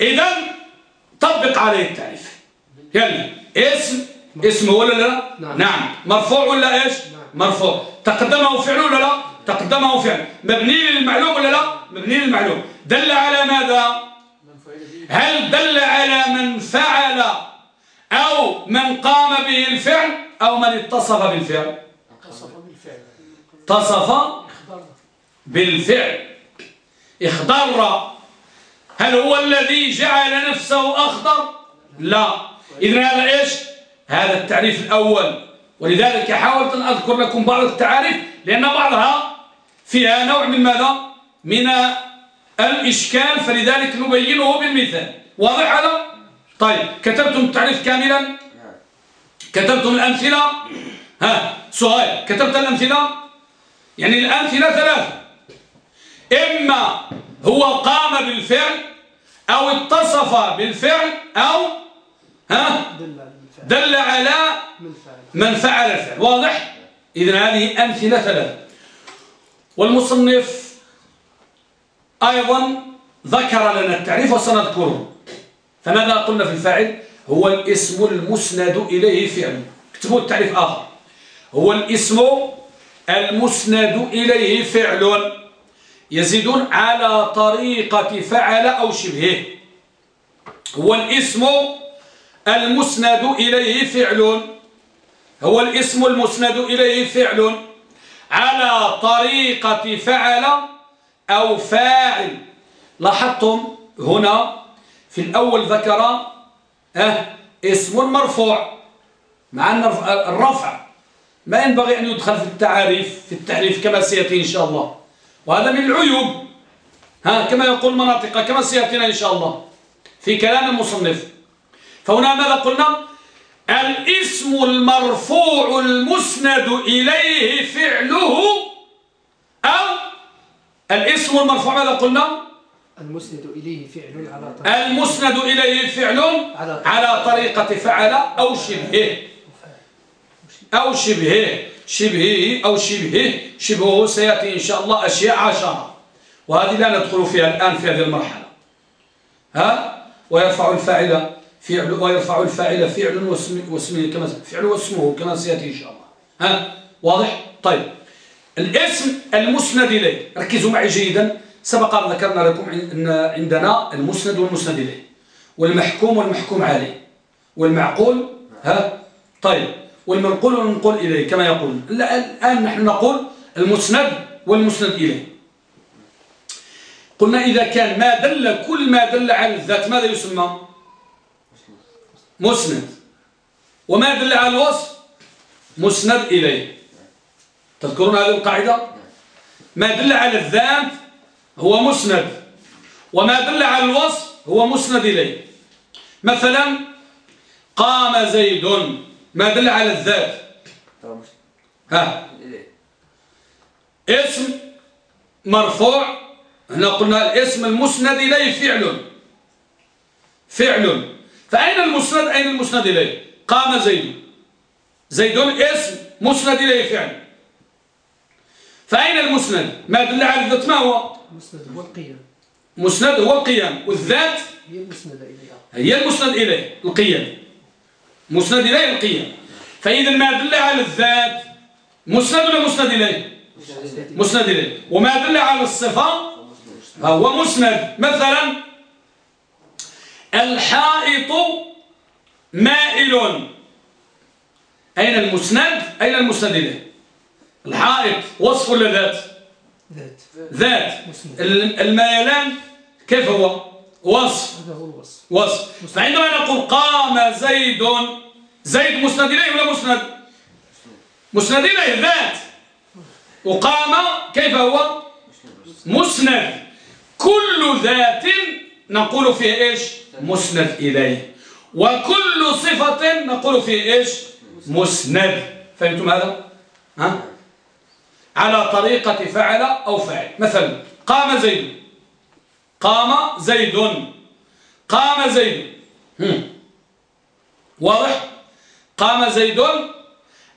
إذا طبق عليه التعريف. يلا. اسم. اسم ولا لا؟ نعم, نعم. مرفوع ولا إيش؟ نعم. مرفوع. تقدمه فعل ولا لا؟ تقدمه فعل. مبني للمعلوم ولا لا؟ مبني للمعلوم. دل على ماذا؟ هل دل على من فعل أو من قام به الفعل أو من اتصف بالفعل. اتصف بالفعل. اتصف اخضر. بالفعل. اخضر. هل هو الذي جعل نفسه أخضر؟ لا. إذن هذا إيش؟ هذا التعريف الأول. ولذلك حاولت أن أذكر لكم بعض التعاريف لأن بعضها فيها نوع من ماذا؟ من الإشكال فلذلك نبينه بالمثال. واضح هذا؟ طيب كتبتم التعريف كاملا؟ كتبتم الأمثلة؟ ها سؤال كتبت الأمثلة؟ يعني الأمثلة ثلاثة. إما هو قام بالفعل أو اتصف بالفعل أو ها دل على من فعل. الفعل واضح؟ إذن هذه أمثلة ثلاثة. والمصنف أيضا ذكر لنا التعريف وسنذكره. فماذا قلنا في الفاعل؟ هو الاسم المسند إليه فعل. اكتبوا التعريف آخر. هو الاسم المسند إليه فعل. يزيدون على طريقة فعل أو شبهه هو الاسم المسند إليه فعل. هو الاسم المسند إليه فعل. على طريقة فعل أو فاعل. لاحظتم هنا في الأول ذكر أه اسم مرفوع مع أن الرفع ما ينبغي أن يدخل في التعاريف في التعريف كما سيأتي إن شاء الله. وهذا من العيوب ها كما يقول مناطق كما سيأتينا إن شاء الله في كلام المصنف. فهنا ماذا قلنا؟ الاسم المرفوع المسند إليه فعله أو الاسم المرفوع ماذا قلنا؟ المسند إليه فعل على طريق المسند إليه فعل على على طريقة فعل أو شبهه أو شبهه شبهه أو شبهه شبهه سيأتي إن شاء الله أشياء عشرة. وهذه لا ندخل فيها الآن في هذه المرحلة. ها؟ ويرفع الفاعل فعل ويرفع الفاعل فعل واسم واسمه كما فعل واسمه كما سيأتي إن شاء الله. ها؟ واضح؟ طيب. الاسم المسند إليه. ركزوا معي جيدا. سبق أن ذكرنا لكم أن عندنا المسند والمسند إليه والمحكوم والمحكوم عليه والمعقول ها؟ طيب والمنقول والمنقول إليه كما يقول. الآن نحن نقول المسند والمسند إليه. قلنا إذا كان ما دل كل ما دل على الذات ماذا يسمى؟ مسند. وما دل على الوصف؟ مسند إليه. تذكرون هذه القاعدة؟ ما دل على الذات هو مسند. وما دل على الوصف هو مسند إليه. مثلا قام زيد ما دل على الذات. ها. اسم مرفوع هنا قلنا الاسم المسند إليه فعل. فعل. فأين المسند؟ أين المسند إليه؟ قام زيد. زيد اسم مسند إليه فعل. فأين المسند؟ ما دل على الذات ما هو؟ المسند هو القيام مسند هو القيام والذات هي المسند إليه هي المسند إليه القيام مسند إليه القيام فإذا ما دل على الذات مسند ولا مسند إليه؟ مسند إليه. وما دل على الصفة هو مسند. مثلا الحائط مائل. أين المسند؟ أين المسند إليه؟ الحائط. وصف ولا ذات؟ ذات. ذات. الميلان كيف هو؟ وصف. هذا هو الوصف. وصف. فعندما نقول قام زيد زيد مسند إليه ولا مسند؟ مسند إليه ذات. وقام كيف هو؟ مسند. كل ذات نقول فيه إيش؟ مسند إليه. وكل صفة نقول فيه إيش؟ مسند. فهمتم هذا؟ ها؟ على طريقة فعل أو فعل. مثلا قام زيد. قام زيد. قام زيد. واضح؟ قام زيد.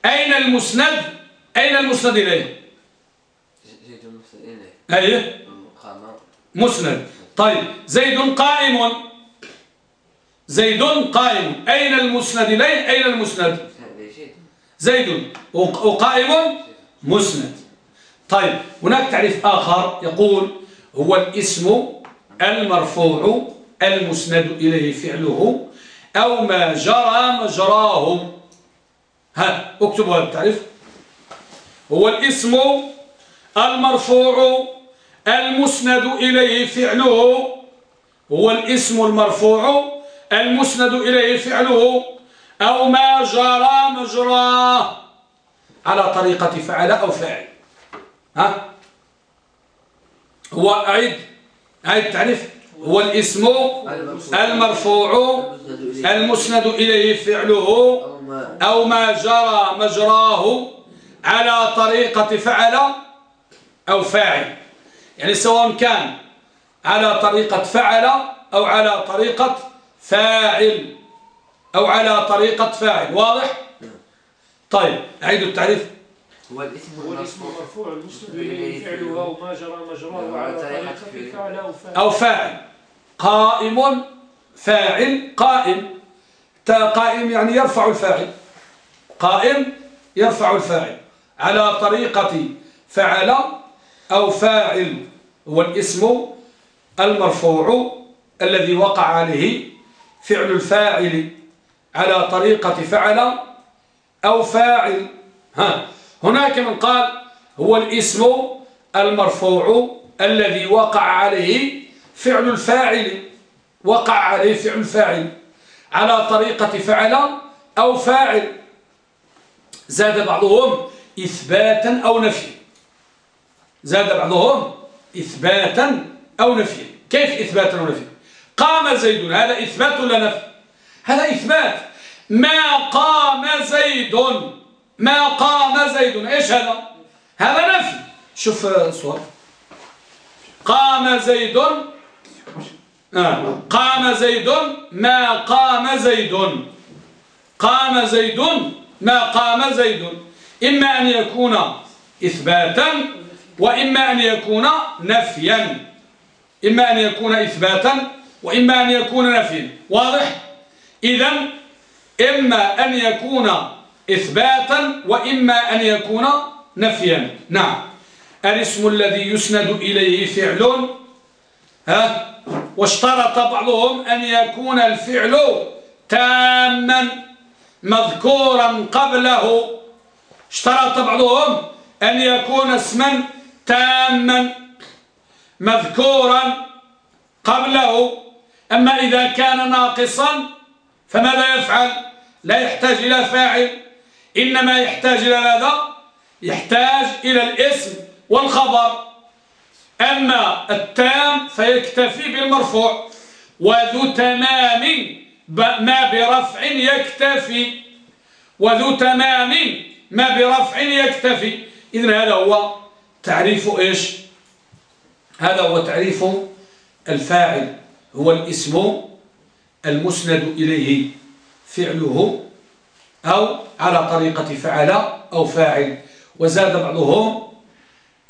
أين المسند؟ أين المسند إليه؟ زيد المسند إليه. أيه قام. مسند. طيب زيد قائم. زيد قائم. أين المسند إليه؟ أين المسند؟ زيد. زيد. وق- وقائم؟ مسند. طيب هناك تعريف آخر يقول هو الاسم المرفوع المسند إليه فعله أو ما جرى مجراه ها اكتبوا هذا التعريف. هو الاسم المرفوع المسند إليه فعله. هو الاسم المرفوع المسند إليه فعله. أو ما جرى مجراه على طريقة فعل أو فاعل. ها؟ هو أعيد أعيد التعريف هو الاسم المرفوع المسند إليه فعله أو ما جرى مجراه على طريقة فعل أو فاعل. يعني سواء كان على طريقة فعل أو على طريقة فاعل أو على طريقة فاعل واضح؟ طيب أعيد التعريف. هو الاسم هو الاسم المرفوع المسند إليه فعله أو ما جرى مجراه على طريقة فعل أو فاعل. أو فاعل. قائم فاعل قائم. قائم يعني يرفع الفاعل. قائم يرفع الفاعل. على طريقة فعل أو فاعل. هو الاسم المرفوع الذي وقع عليه فعل الفاعل. على طريقة فعل أو فاعل. ها. هناك من قال هو الاسم المرفوع الذي وقع عليه فعل الفاعل وقع عليه فعل الفاعل على طريقة فعل أو فاعل. زاد بعضهم إثباتا أو نفيا. زاد بعضهم إثباتا أو نفيا. كيف إثباتا أو نفيا؟ قام زيد هذا إثبات ولا نفي؟ هذا إثبات. ما قام زيد؟ ما قام زيد. إيش هذا؟ هذا نفي. شوف الصور قام زيد. آه. قام زيد. ما قام زيد. قام زيد. ما قام زيد. إما أن يكون إثباتا وإما أن يكون نفيا. إما أن يكون إثباتا وإما أن يكون نفيا. واضح؟ إذا إما أن يكون إثباتا وإما أن يكون نفيا. نعم. الاسم الذي يسند إليه فعل. ها؟ واشترط بعضهم أن يكون الفعل تاما مذكورا قبله. اشترط بعضهم أن يكون اسما تاما مذكورا قبله. أما إذا كان ناقصا فماذا يفعل؟ لا يحتاج إلى فاعل. إنما يحتاج إلى ماذا؟ يحتاج إلى الاسم والخبر. أما التام فيكتفي بالمرفوع وذو تمام ما برفع يكتفي. وذو تمام ما برفع يكتفي. إذن هذا هو تعريف إيش؟ هذا هو تعريف الفاعل هو الاسم المسند إليه فعله أو على طريقة فعل أو فاعل. وزاد بعضهم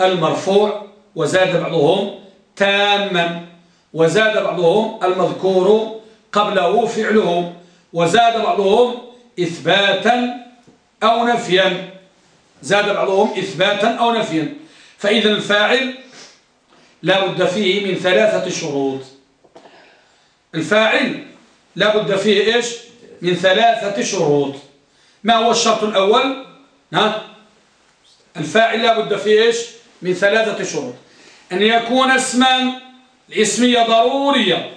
المرفوع وزاد بعضهم تاما وزاد بعضهم المذكور قبله فعله وزاد بعضهم إثباتا أو نفيا. زاد بعضهم إثباتا أو نفيا. فإذا الفاعل لا بد فيه من ثلاثة شروط. الفاعل لا بد فيه إيش؟ من ثلاثة شروط. ما هو الشرط الأول؟ ها؟ الفاعل لا بد فيه إيش؟ من ثلاثة شروط. أن يكون اسما الاسمية ضرورية.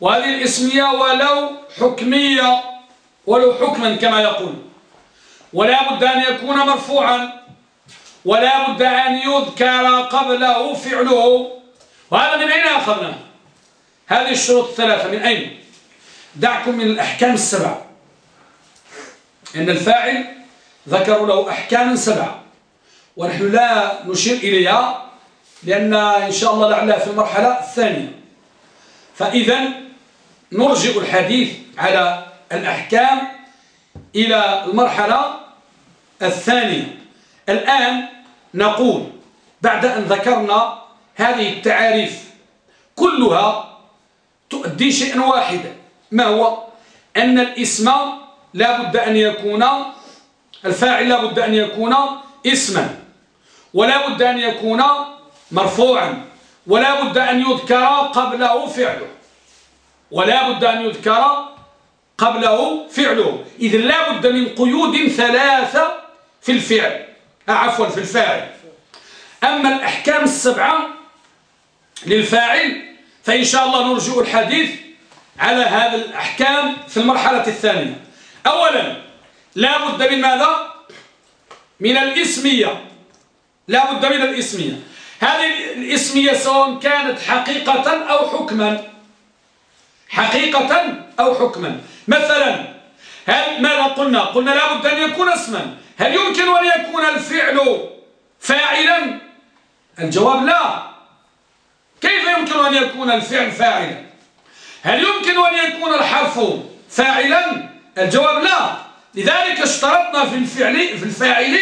وهذه الاسمية ولو حكمية ولو حكما كما يقول. ولا بد أن يكون مرفوعا. ولا بد أن يذكر قبله فعله. وهذا من أين أخذناه هذه الشروط الثلاثة. من أين؟ دعكم من الأحكام السبعة. إن الفاعل ذكروا له أحكام سبعة. ونحن لا نشير إليها لأن إن شاء الله لعلها في المرحلة الثانية. فإذا نرجع الحديث على الأحكام إلى المرحلة الثانية. الآن نقول بعد أن ذكرنا هذه التعاريف كلها تؤدي شيئا واحدا. ما هو؟ أن الاسم لا بد أن يكون الفاعل لا بد أن يكون اسما ولا بد أن يكون مرفوعا ولا بد أن يذكر قبله فعله ولا بد أن يذكر قبله فعله. إذا لا بد من قيود ثلاثة في الفعل. آه، عفوا في الفاعل. أما الأحكام السبعة للفاعل فإن شاء الله نرجع الحديث على هذا الأحكام في المرحلة الثانية. أولا لا بد من ماذا؟ من الإسمية. لا بد من الإسمية. هذه الإسمية سواء كانت حقيقة أو حكما. حقيقة أو حكما. مثلا هل ماذا قلنا؟ قلنا لا بد أن يكون اسما. هل يمكن أن يكون الفعل فاعلا؟ الجواب لا. كيف يمكن أن يكون الفعل فاعلا؟ هل يمكن أن يكون الحرف فاعلا؟ الجواب لا. لذلك اشترطنا في الفعل في الفاعل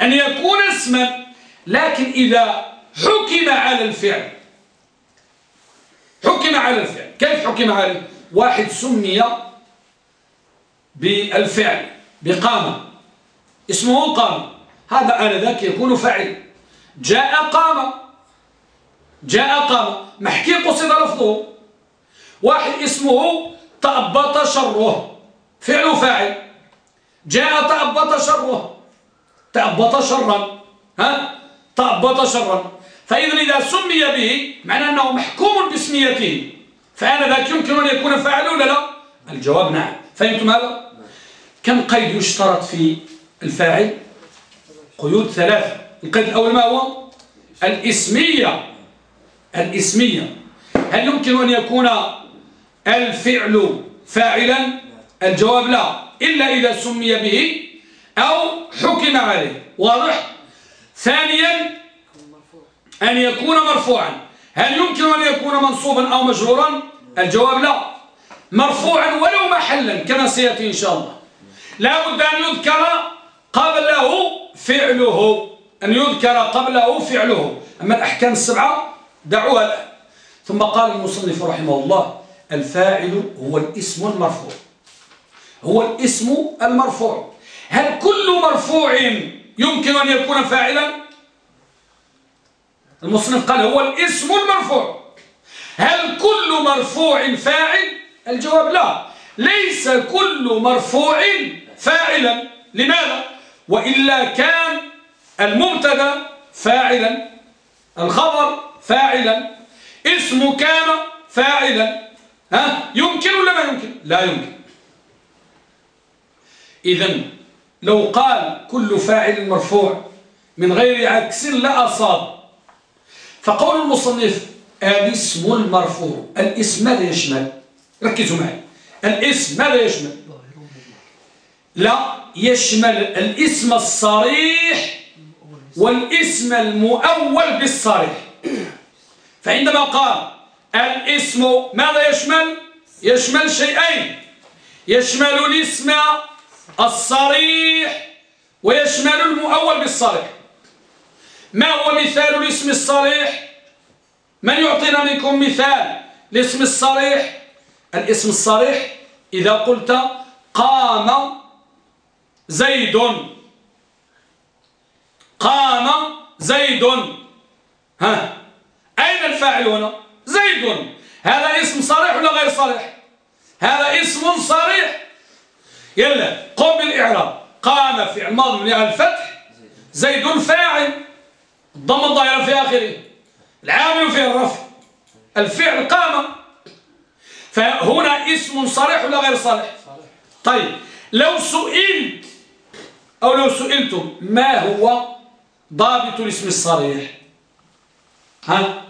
أن يكون اسما لكن إذا حكم على الفعل حكم على الفعل. كيف حكم عليه واحد سمي بالفعل بقامة اسمه قام. هذا آنذاك يكون فعل جاء قام. جاء قام. محكي قصد لفظه. واحد اسمه تأبط شره. فعل فاعل. جاء تأبط شره. تأبط شرا. ها؟ تأبط شرا. فإذا إذا سمي به معنى أنه محكوم باسميته. فأنا ذاك يمكن أن يكون فاعل ولا لا؟ الجواب نعم. فهمتم هذا؟ كم قيد يشترط في الفاعل؟ قيود ثلاثة. القيد الأول ما هو؟ الإسمية. الإسمية. هل يمكن أن يكون الفعل فاعلا؟ الجواب لا إلا إذا سمي به أو حكم عليه. واضح؟ ثانيا أن يكون مرفوعا. هل يمكن أن يكون منصوبا أو مجرورا؟ الجواب لا. مرفوعا ولو محلا كما سيأتي إن شاء الله. لا بد أن يذكر قبله فعله. أن يذكر قبله فعله. أما الأحكام السبعة دعوها الآن. ثم قال المصنف رحمه الله الفاعل هو الاسم المرفوع. هو الاسم المرفوع. هل كل مرفوع يمكن أن يكون فاعلا؟ المصنف قال هو الاسم المرفوع. هل كل مرفوع فاعل؟ الجواب لا. ليس كل مرفوع فاعلا. لماذا؟ وإلا كان المبتدا فاعلا الخبر فاعلا اسم كان فاعلا. ها؟ يمكن ولا ما يمكن؟ لا يمكن. إذا لو قال كل فاعل مرفوع من غير عكس لا أصاب. فقول المصنف الاسم المرفوع الاسم ماذا يشمل؟ ركزوا معي. الاسم ماذا يشمل؟ لا يشمل الاسم الصريح والاسم المؤول بالصريح. فعندما قال الاسم ماذا يشمل؟ يشمل شيئين. يشمل الاسم الصريح ويشمل المؤول بالصريح. ما هو مثال الاسم الصريح؟ من يعطينا منكم مثال الاسم الصريح؟ الاسم الصريح إذا قلت قام زيد. قام زيد. ها أين الفاعل هنا؟ زيد. هذا اسم صريح ولا غير صريح؟ هذا اسم صريح. يلا قم بالإعراب. قام فعل ماضي من الفتح زيد فاعل. الضم الظاهرة في آخره. العامل في الرفع. الفعل قام. فهنا اسم صريح ولا غير صريح؟ طيب لو سئلت أو لو سئلتم ما هو ضابط الاسم الصريح؟ ها؟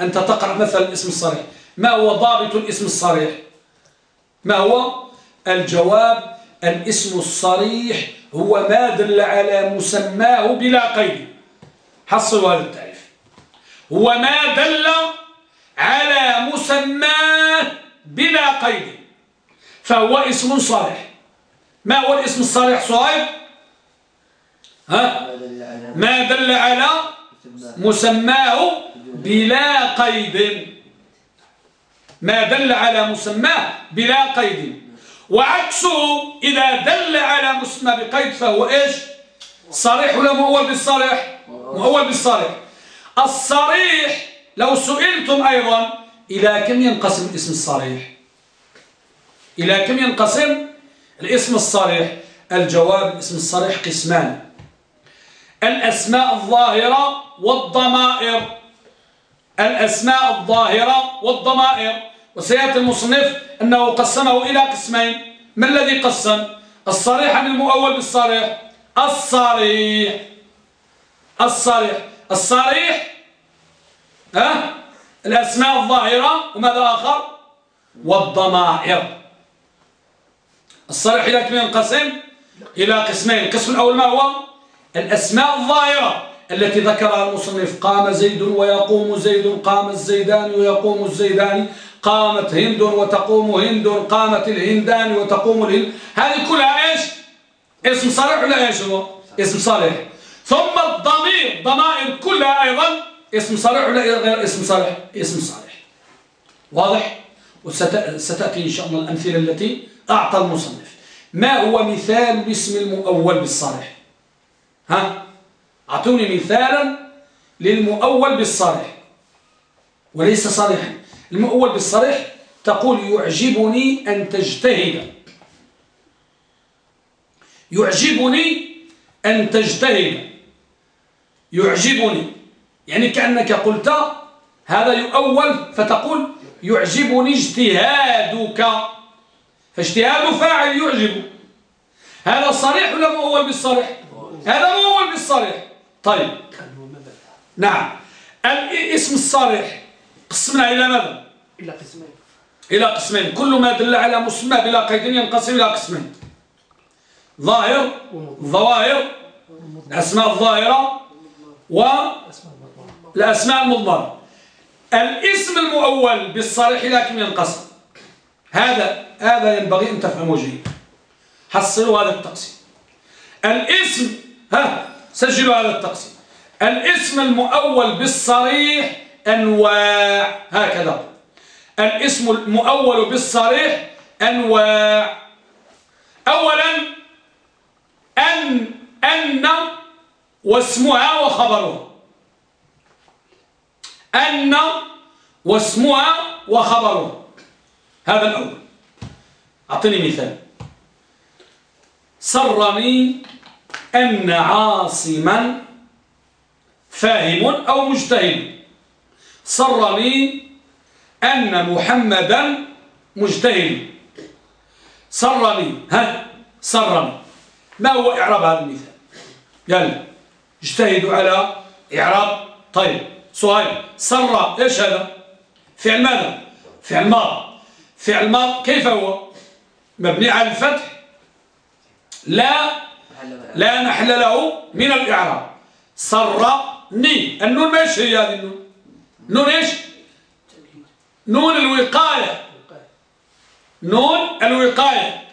أنت تقرأ مثلا الاسم الصريح. ما هو ضابط الاسم الصريح؟ ما هو؟ الجواب الاسم الصريح هو ما دل على مسماه بلا قيد. حصلوا هذا التعريف. هو ما دل على مسماه بلا قيد. فهو اسم صريح. ما هو الاسم الصريح صهيب ها؟ ما دل على مسماه بلا قيد. ما دل على مسماه بلا قيد. وعكسه إذا دل على مسمى بقيد فهو إيش؟ صريح ولا مؤول بالصريح؟ مؤول بالصريح. الصريح لو سئلتم أيضا إلى كم ينقسم الاسم الصريح؟ إلى كم ينقسم الاسم الصريح؟ الجواب الاسم الصريح قسمان. الأسماء الظاهرة والضمائر. الأسماء الظاهرة والضمائر. وسيأتي المصنف أنه قسمه إلى قسمين. ما الذي قسم؟ الصريح من المؤول بالصريح. الصريح. الصريح. الصريح ها؟ الأسماء الظاهرة وماذا آخر؟ والضمائر. الصريح إلى كم ينقسم إلى قسمين. القسم الأول ما هو؟ الأسماء الظاهرة التي ذكرها المصنف. قام زيد ويقوم زيد قام الزيدان ويقوم الزيدان. قامت هند وتقوم هند قامت الهندان وتقوم الهند. هذه كلها إيش؟ اسم صريح ولا إيش هو؟ اسم صريح ثم الضمير ضمائر كلها أيضا اسم صريح ولا غير اسم صريح اسم صريح واضح؟ وستأتي إن شاء الله الأمثلة التي أعطى المصنف. ما هو مثال الاسم المؤول بالصريح ها؟ أعطوني مثالا للمؤول بالصريح وليس صريحا المؤول بالصريح تقول يعجبني أن تجتهد. يعجبني أن تجتهد. يعجبني. يعني كأنك قلت هذا يؤول فتقول يعجبني اجتهادك. فاجتهاد فاعل يعجب. هذا صريح ولا مؤول بالصريح؟ هذا مؤول بالصريح. طيب. نعم. الاسم الصريح قسمنا إلى ماذا؟ إلى قسمين. إلى قسمين. كل ما دل على مسمى بلا قيد ينقسم إلى قسمين. ظاهر ظواهر الأسماء الظاهرة والأسماء المضمرة. الاسم المؤول بالصريح لكن ينقسم. هذا هذا ينبغي أن تفهموا جيدا حصلوا هذا التقسيم. الاسم ها سجلوا هذا التقسيم. الاسم المؤول بالصريح أنواع هكذا. الاسم المؤول بالصريح أنواع. أولا أن أن واسمها وخبرها أن واسمها وخبرها هذا الأول. أعطني مثال. سرني أن عاصما فاهم أو مجتهد. سرني أن محمدا مجتهد. سرني ها؟ سرني ما هو إعراب هذا المثال؟ يلا. اجتهدوا على إعراب. طيب. سؤال. سر إيش هذا؟ فعل ماذا؟ فعل ماض فعل ماض كيف هو؟ مبني على الفتح. لا. لا محل له من الإعراب. سرني. النون ماشي هي هذه النون؟ نون إيش؟ نون الوقاية. نون الوقاية.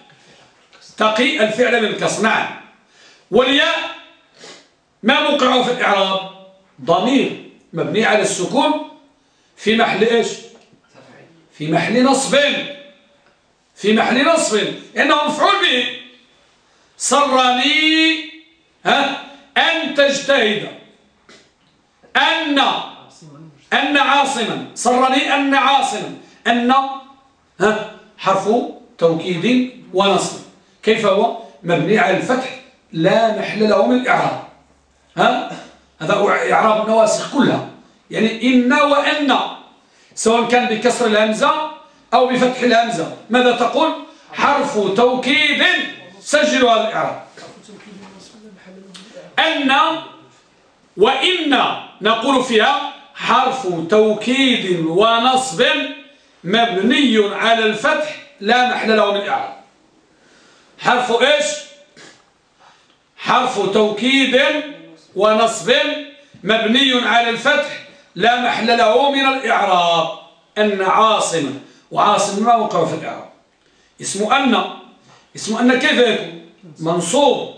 تقي الفعل من الكسر نعم والياء ما موقعه في الإعراب. ضمير مبني على السكون. في محل إيش؟ في محل نصب. في محل نصب. إنه مفعول به. سرني ها؟ أن تجتهد. أن أن عاصما سرني أن عاصما أن ها حرف توكيد ونصب. كيف هو؟ مبني على الفتح لا محل له من الإعراب. ها؟ هذا إعراب النواسخ كلها. يعني إن وأن سواء كان بكسر الهمزة أو بفتح الهمزة. ماذا تقول؟ حرف توكيد سجل هذا الإعراب. أن وإن نقول فيها حرف توكيد ونصب مبني على الفتح لا محل له من الإعراب حرف إيش؟ حرف توكيد ونصب مبني على الفتح لا محل له من الإعراب. أن عاصم وعاصم ما وقع في الإعراب؟ اسم أن. اسم أن كيف يكون؟ منصوب.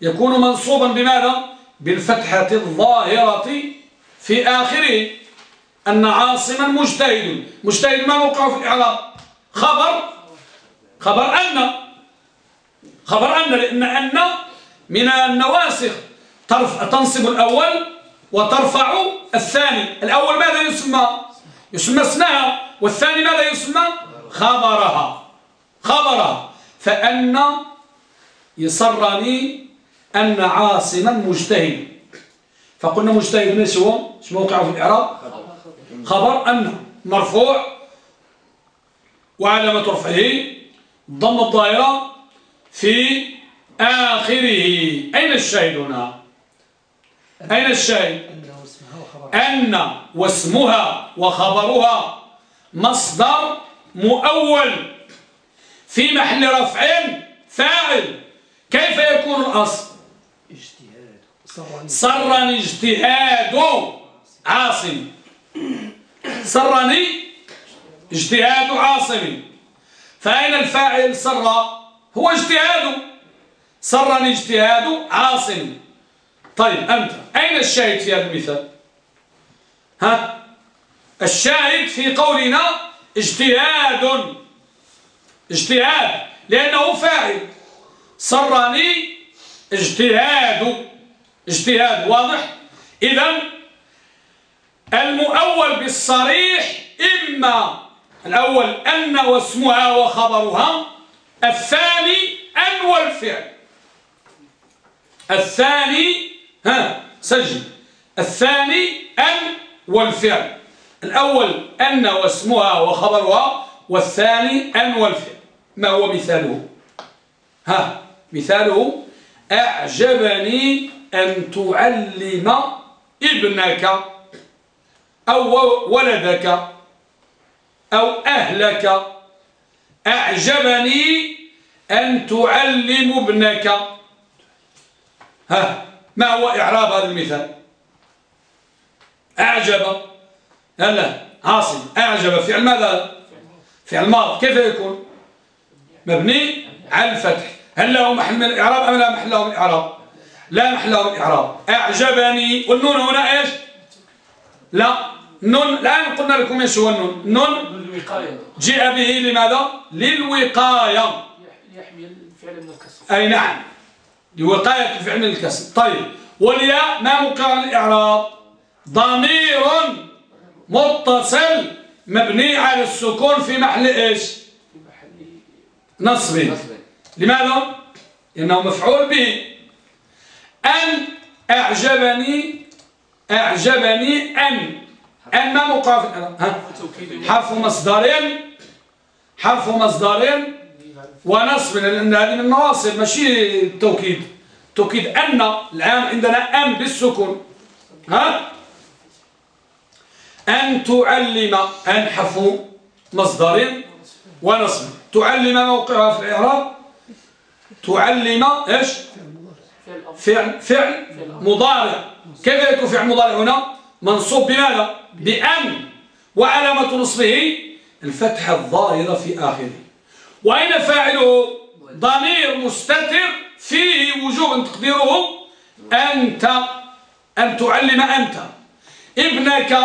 يكون منصوبا بماذا؟ بالفتحة الظاهرة في آخره أن عاصما مجتهد. مجتهد ما موقعه في الإعراب خبر؟ خبر أن خبر أن لأن أن من النواسخ تنصب الأول وترفع الثاني. الأول ماذا يسمى؟ يسمى اسمها. والثاني ماذا يسمى؟ خبرها. خبرها. فأن يسرني أن عاصما مجتهد. فقلنا مجتهد إيش هو إيش موقعه في الإعراب. خبر أن مرفوع وعلامة رفعه ضم الظاهرة في آخره. أين الشاهد هنا؟ أين الشاهد؟ أن واسمها وخبرها مصدر مؤول في محل رفع فاعل. كيف يكون الأصل؟ صرني اجتهاد. عاصم. صرني اجتهاد عاصم. فأين الفاعل صر هو اجتهاد. صرني اجتهاد عاصم. طيب أنت. أين الشاهد في هذا المثال؟ ها؟ الشاهد في قولنا اجتهاد. اجتهاد لأنه فاعل. صرني اجتهاد. اجتهاد واضح. إذا المؤول بالصريح إما الأول أن واسمها وخبرها الثاني أن والفعل. الثاني ها سجل. الثاني أن والفعل. الأول أن واسمها وخبرها والثاني أن والفعل. ما هو مثاله؟ ها مثاله أعجبني أن تعلم ابنك أو ولدك أو أهلك. أعجبني أن تعلم ابنك. ها ما هو إعراب هذا المثال؟ أعجب. هلا عاصم أعجب. فعل ماذا؟ فعل ماض. كيف يكون؟ مبني على الفتح. هل له محل من الإعراب أم لا محل له من الإعراب؟ لا محل له من الإعراب أعجبني. والنون هنا إيش؟ لا. نون. الآن قلنا لكم إيش هو النون. نون جاء به لماذا؟ للوقاية. يحمي الفعل من الكسر. أي نعم. لوقاية الفعل من الكسر. طيب. والياء ما مقام الإعراب؟ ضمير متصل مبني على السكون في محل إيش؟ نصب. لماذا؟ لأنه مفعول به. أن أعجبني أعجبني أن أن توكيد حرف مصدر حرف مصدر ونصب لأن هذه من النواصب ماشي التوكيد توكيد أن الآن عندنا أن بالسكون. ها؟ أن تعلم أن حرف مصدر ونصب. تعلم موقعها في الإعراب. تعلم إيش؟ فعل فعل مضارع. كيف يكون فعل مضارع هنا؟ منصوب بماذا؟ بأن. وعلامة نصبه الفتحة الظاهرة في آخره. وأين فاعله؟ ضمير مستتر فيه وجوب تقديره أنت. أن تعلم أنت. ابنك.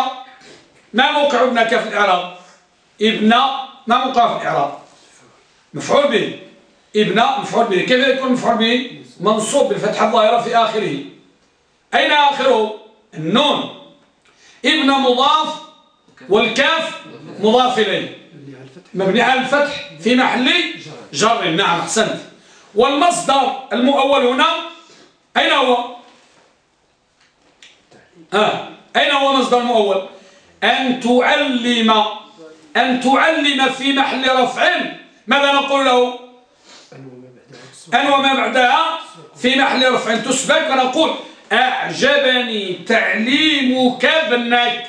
ما موقع ابنك في الإعراب؟ ابن. ما موقع في الإعراب؟ مفعول به. ابن مفعول به كيف يكون مفعول به منصوب بالفتحة الظاهرة في آخره. أين آخره؟ النون. ابن مضاف والكاف مضاف إليه. مبني على الفتح في محل جر. نعم أحسنت. والمصدر المؤول هنا أين هو؟ آه. أين هو مصدر المؤول أن تعلم أن تعلم في محل رفع. ماذا نقول له؟ أن وما بعدها في محل رفع تسبك ونقول أعجبني تعليمك ابنك.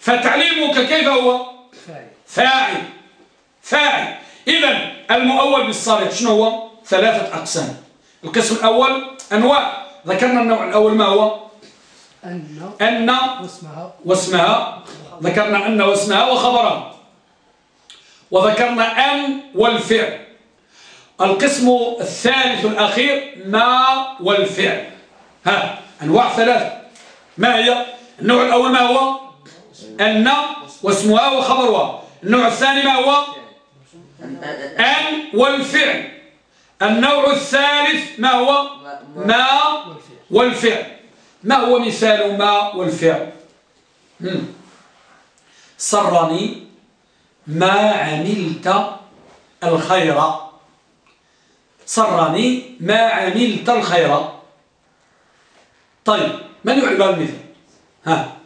فتعليمك كيف هو؟ فاعل. فاعل. فاعل إذا المؤول بالصالح شنو هو؟ ثلاثة أقسام. القسم الأول أنواع. ذكرنا النوع الأول ما هو؟ أن أن واسمها. واسمها. ذكرنا أن واسمها وخبرها. وذكرنا أن والفعل. القسم الثالث الأخير ما والفعل. ها أنواع ثلاثة. ما هي؟ النوع الأول ما هو؟ أن واسمها وخبرها. النوع الثاني ما هو؟ أن والفعل. النوع الثالث ما هو؟ ما والفعل. ما هو مثال ما والفعل. سرني ما عملت الخير سرني ما عملت الخير. طيب من يعلم المثل؟ ها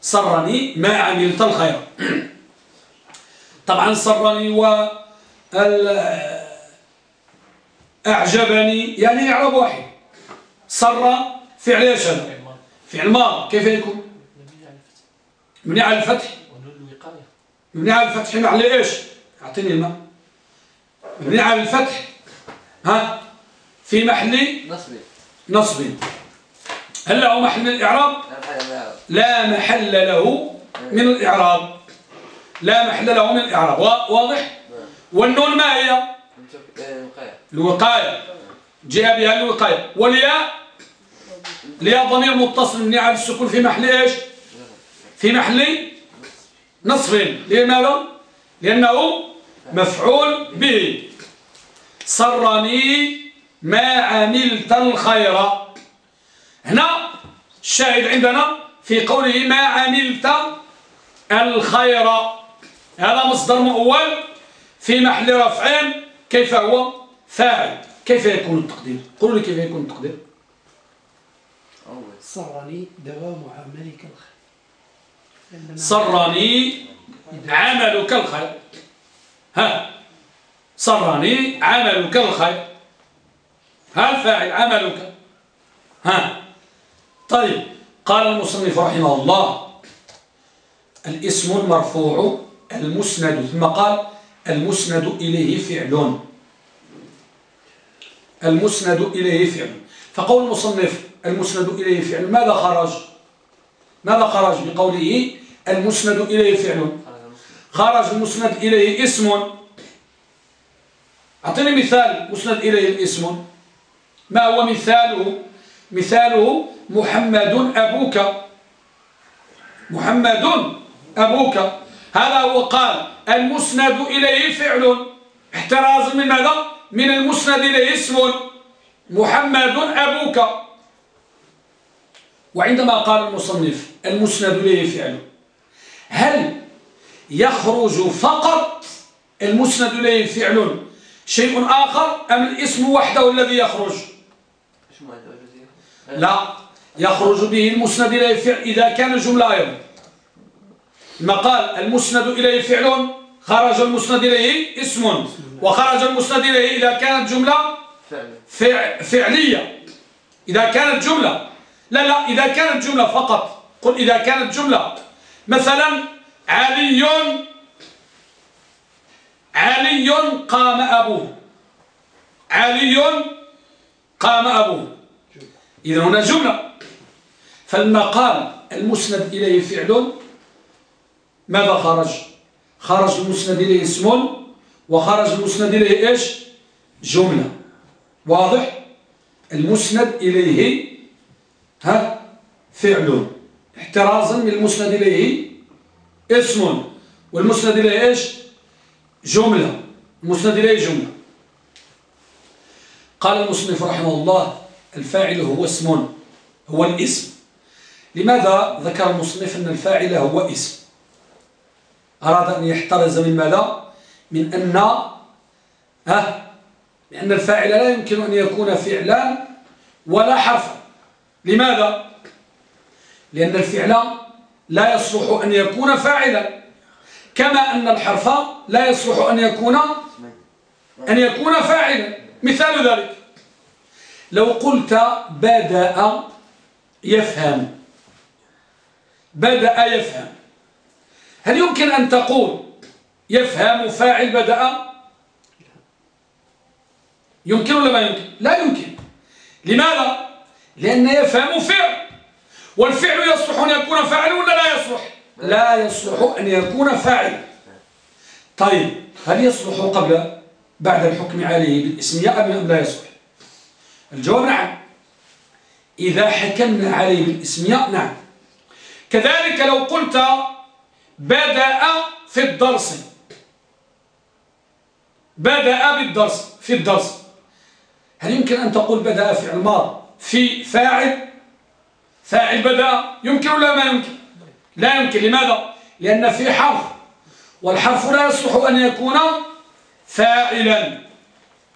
سرني ما عملت الخير. طبعا سرني و أعجبني يعني يعرب واحد. سر فعل إيش هذا؟ فعل ماض. كيف يكون؟ مبني على الفتح؟ مبني على الفتح محل إيش؟ أعطيني الماء مبني على الفتح؟ ها؟ في محل نصب نصب هل له محل الإعراب؟ لا محل له من الإعراب. لا محل له من الإعراب. واضح؟ والنون ما هي؟ الوقاية. جاء بها الوقاية. والياء الياء ضمير متصل. من على السكون في محل إيش؟ في محل نصف لماذا لأنه مفعول به. سرني ما عملت الخير. هنا الشاهد عندنا في قوله ما عملت الخير. هذا مصدر مؤول في محل رفع كيف هو؟ فاعل. كيف يكون التقدير؟ قولوا لي كيف يكون التقدير. سرني دوام عملك الخير. سرني عملك الخير. ها. سرني عملك الخير. ها الفاعل عملك؟ ها. طيب قال المصنف رحمه الله الاسم المرفوع المسند ثم قال المسند إليه فعل. المسند إليه فعل. فقول المصنف المسند إليه فعل ماذا خرج؟ ماذا خرج بقوله المسند إليه فعل؟ خرج المسند إليه اسم. أعطيني مثال مسند إليه الاسم. ما هو مثاله؟ مثاله محمد أبوك. محمد أبوك. هذا هو قال المسند إليه فعل. احتراز من ماذا؟ من المسند إليه اسم. محمد أبوك. وعندما قال المصنف المسند إليه فعل. هل يخرج فقط المسند إليه فعل؟ شيء آخر أم الإسم وحده الذي يخرج؟ لا يخرج به المسند إليه فعل إذا كان جملة أيضا. ما قال المسند إليه فعل خرج المسند إليه اسم وخرج المسند إليه إذا كانت جملة فعلية. إذا كانت جملة لا لا إذا كانت جملة فقط. قل إذا كانت جملة. مثلا علي علي قام أبوه. علي قام أبوه. إذا هنا جملة. فلما قال المسند إليه فعل ماذا خرج؟ خرج المسند إليه اسم وخرج المسند إليه إيش؟ جملة. واضح؟ المسند إليه ها؟ فعل. احترازا من المسند إليه اسم. والمسند إليه إيش؟ جملة المسند إليه جملة. قال المصنف رحمه الله الفاعل هو اسم هو الاسم. لماذا ذكر المصنف أن الفاعل هو اسم؟ أراد أن يحترز من ماذا؟ من أن ها؟ لأن الفاعل لا يمكن أن يكون فعلا ولا حرفا. لماذا؟ لأن الفعل لا يصلح أن يكون فاعلا. كما أن الحرف لا يصلح أن يكون أن يكون فاعلا. مثال ذلك. لو قلت بدأ يفهم. بدأ يفهم. هل يمكن أن تقول يفهم فاعل بدأ؟ يمكن ولا ما يمكن؟ لا يمكن. لماذا؟ لأن يفهم فعل. والفعل يصلح أن يكون فاعل ولا لا يصلح؟ لا يصلح أن يكون فاعل. طيب هل يصلح قبل؟ بعد الحكم عليه بالاسمية أم لا يصلح. الجواب نعم. إذا حكمنا عليه بالاسمية نعم. كذلك لو قلت بدأ في الدرس. بدأ بالدرس في الدرس. هل يمكن أن تقول بدأ فعل ماض في فاعل؟ فاعل بدأ يمكن ولا ما يمكن؟ لا يمكن. لماذا؟ لأن في حرف والحرف لا يصلح أن يكون فاعلا.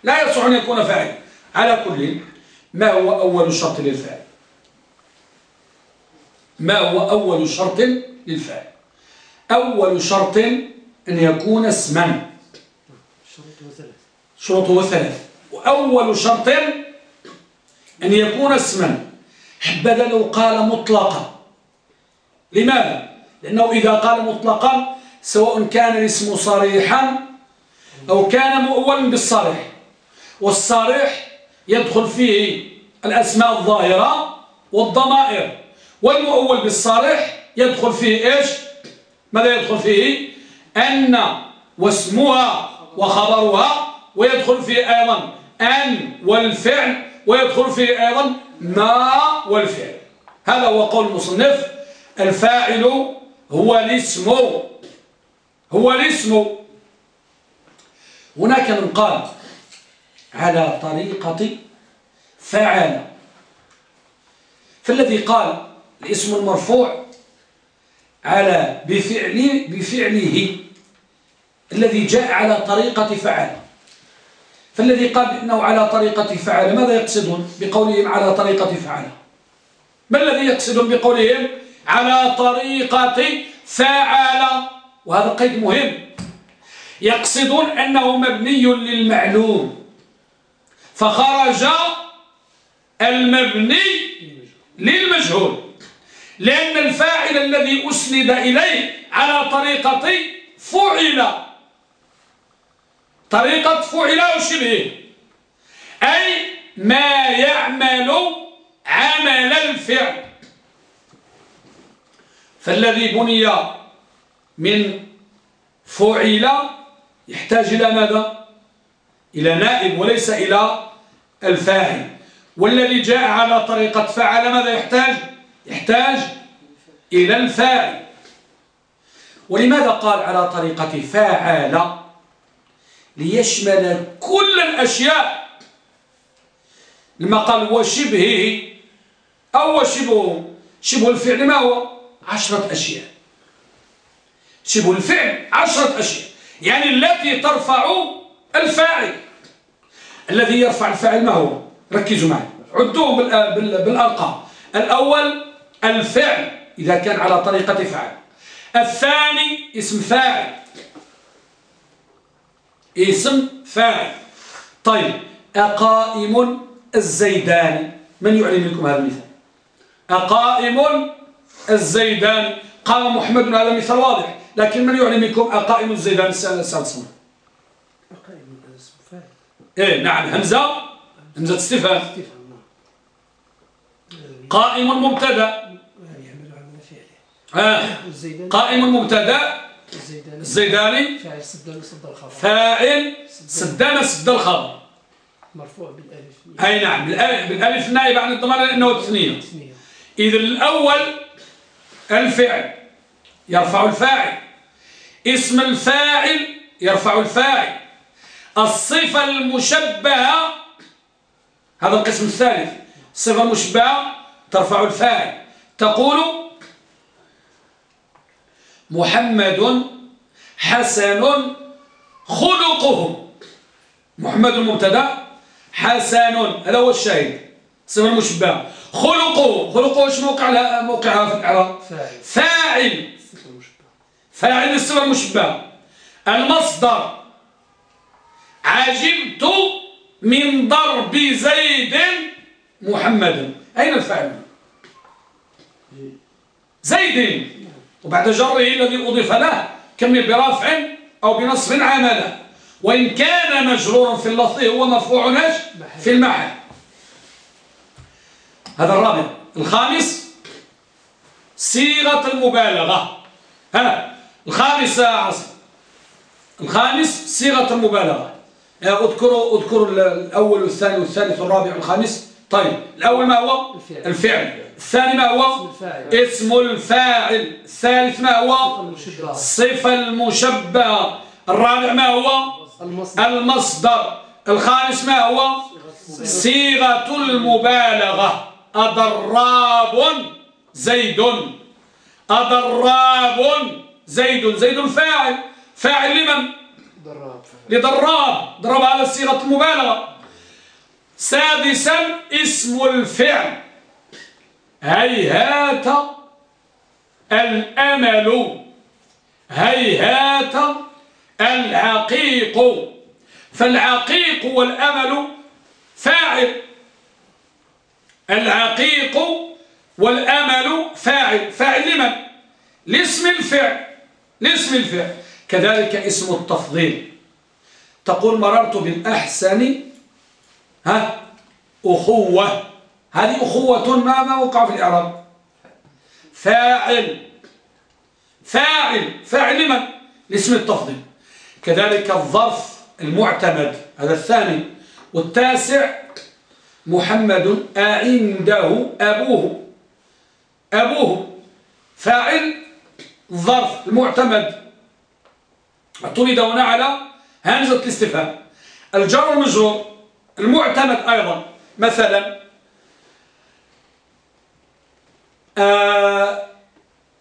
لا يصلح أن يكون فاعلا. على كل ما هو أول شرط للفاعل؟ ما هو أول شرط للفاعل؟ أول شرط أن يكون اسما. شروطه ثلاث. وأول شرط أن يكون اسما. حبذا لو قال مطلقا. لماذا؟ لأنه إذا قال مطلقا سواء كان الاسم صريحا أو كان مؤولا بالصريح. والصريح يدخل فيه الأسماء الظاهرة والضمائر والمؤول بالصريح يدخل فيه إيش؟ ماذا يدخل فيه؟ أن واسمها وخبرها ويدخل فيه أيضا أن والفعل ويدخل فيه أيضا ما والفعل. هذا هو قول المصنف. الفاعل هو الاسم. هو الاسم. هناك من قال على طريقة فعل فالذي قال الاسم المرفوع على بفعل بفعله. الذي جاء على طريقة فعل فالذي قال بأنه على طريقة فعل ماذا يقصدون بقولهم على طريقة فعل ما الذي يقصدون بقولهم؟ على طريقة فعل. وهذا قيد مهم. يقصدون أنه مبني للمعلوم. فخرج المبني للمجهول. لأن الفاعل الذي أسند إليه على طريقة فعل. طريقة فعل وشبهه أي ما يعمل عمل الفعل. فالذي بني من فعل يحتاج إلى ماذا؟ إلى نائب وليس إلى الفاعل. والذي جاء على طريقة فعل ماذا يحتاج؟ يحتاج إلى الفاعل. ولماذا قال على طريقة فاعل ليشمل كل الأشياء. لما قال وشبهه أو وشبهه شبه الفعل ما هو؟ عشرة أشياء. شبه الفعل عشرة أشياء. يعني التي ترفع الفاعل. الذي يرفع الفاعل ما هو؟ ركزوا معي. عدوه بالأرقام. الأول الفعل إذا كان على طريقة فعل الثاني اسم فاعل. اسم فاعل. طيب أقائم الزيداني من يعلم لكم هذا المثال؟ أقائم الزيداني قام محمد هذا مثال واضح لكن من يعلم لكم أقائم أقائم اسم فاعل إيه نعم همزة. همزة استفهام. قائم مبتدأ. آه. قائم مبتدأ. الزيداني. فاعل سدان سد الخبر فاعل سدان سد الخبر مرفوع بالألف. أي نعم بالالف النائب عن الضمان لأنه تثنية. اذا الأول الفعل يرفع الفاعل. اسم الفاعل يرفع الفاعل. الصفة المشبهة هذا القسم الثالث. الصفه المشبهه ترفع الفاعل. تقول محمد حسن خلقه محمد المبتدأ حسن هذا هو الشاهد. صفة المشبهة. خلقه خلقه إيش موقع موقعها في الاعراب فاعل. فاعل. الصفه المشبهه المصدر. عجبت من ضرب زيد محمد. أين الفاعل؟ زيد. وبعد جره الذي أضيف له كم برافع أو بنصب عمله. وإن كان مجرورا في اللفظ هو مرفوع في المحل. هذا الرابع. الخامس صيغة المبالغة. ها الخامس عصر الخامس صيغة المبالغة. اذكروا اذكروا الأول والثاني والثالث والرابع والخامس. طيب الأول ما هو؟ الفعل, الفعل. الثاني ما هو؟ اسم الفاعل. الثالث ما هو؟ الصفة المشبهة الرابع ما هو؟ المصدر. الخامس ما هو؟ صيغة المبالغة. أضراب زيد. أضراب زيد. زيد فاعل. فاعل لمن؟ ضراب. لضراب. ضرب على صيغة المبالغة. سادسا اسم الفعل. هيهات الأمل. هيهات العقيق. فالعقيق والأمل فاعل. العقيق والأمل فاعل. فاعل لمن؟ لاسم الفعل. لاسم الفعل. كذلك اسم التفضيل. تقول مررت بالأحسن ها أخوة. هذه أخوة ما ما وقع في الإعراب؟ فاعل. فاعل. فاعل لمن؟ لاسم التفضيل. كذلك الظرف المعتمد هذا الثاني. والتاسع محمد أعنده أبوه. أبوه فاعل ظرف المعتمد. اعتمد هنا على همزة الاستفهام. الجر والمجرور المعتمد أيضا. مثلا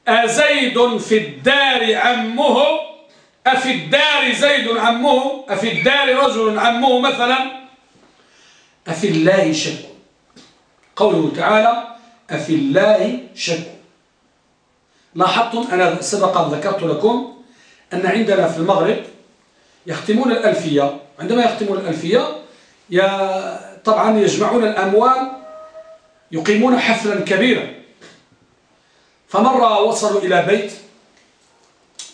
أزيد في الدار عمه أفي الدار زيد عمه أفي الدار رجل عمه مثلا. أفي الله شك. قوله تعالى أفي الله شك. لاحظتم أنا سبقا ذكرت لكم أن عندنا في المغرب يختمون الألفية. عندما يختمون الألفية طبعا يجمعون الأموال يقيمون حفلا كبيرا. فمرة وصلوا إلى بيت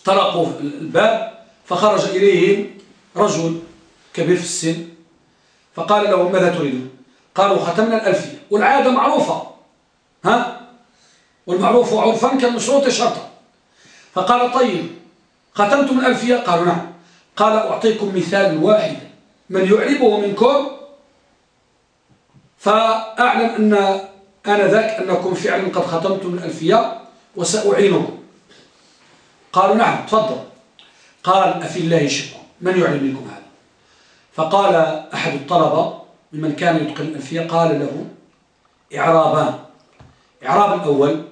طرقوا الباب فخرج إليهم رجل كبير في السن. فقال لهم ماذا تريدون قالوا ختمنا الألفية والعادة معروفة. ها؟ والمعروف عرفا كالمشروط شرطا. فقال طيب ختمتم الألفية قالوا نعم. قال أعطيكم مثال واحد. من يعربه منكم فأعلم أن أنا ذاك أنكم فعلا قد ختمتم الألفية وسأعينكم. قالوا نعم تفضل. قال أفي الله شك من يعلم منكم هذا؟ فقال أحد الطلبة ممن كان يتقن الألفية قال له إعرابان. إعراب الأول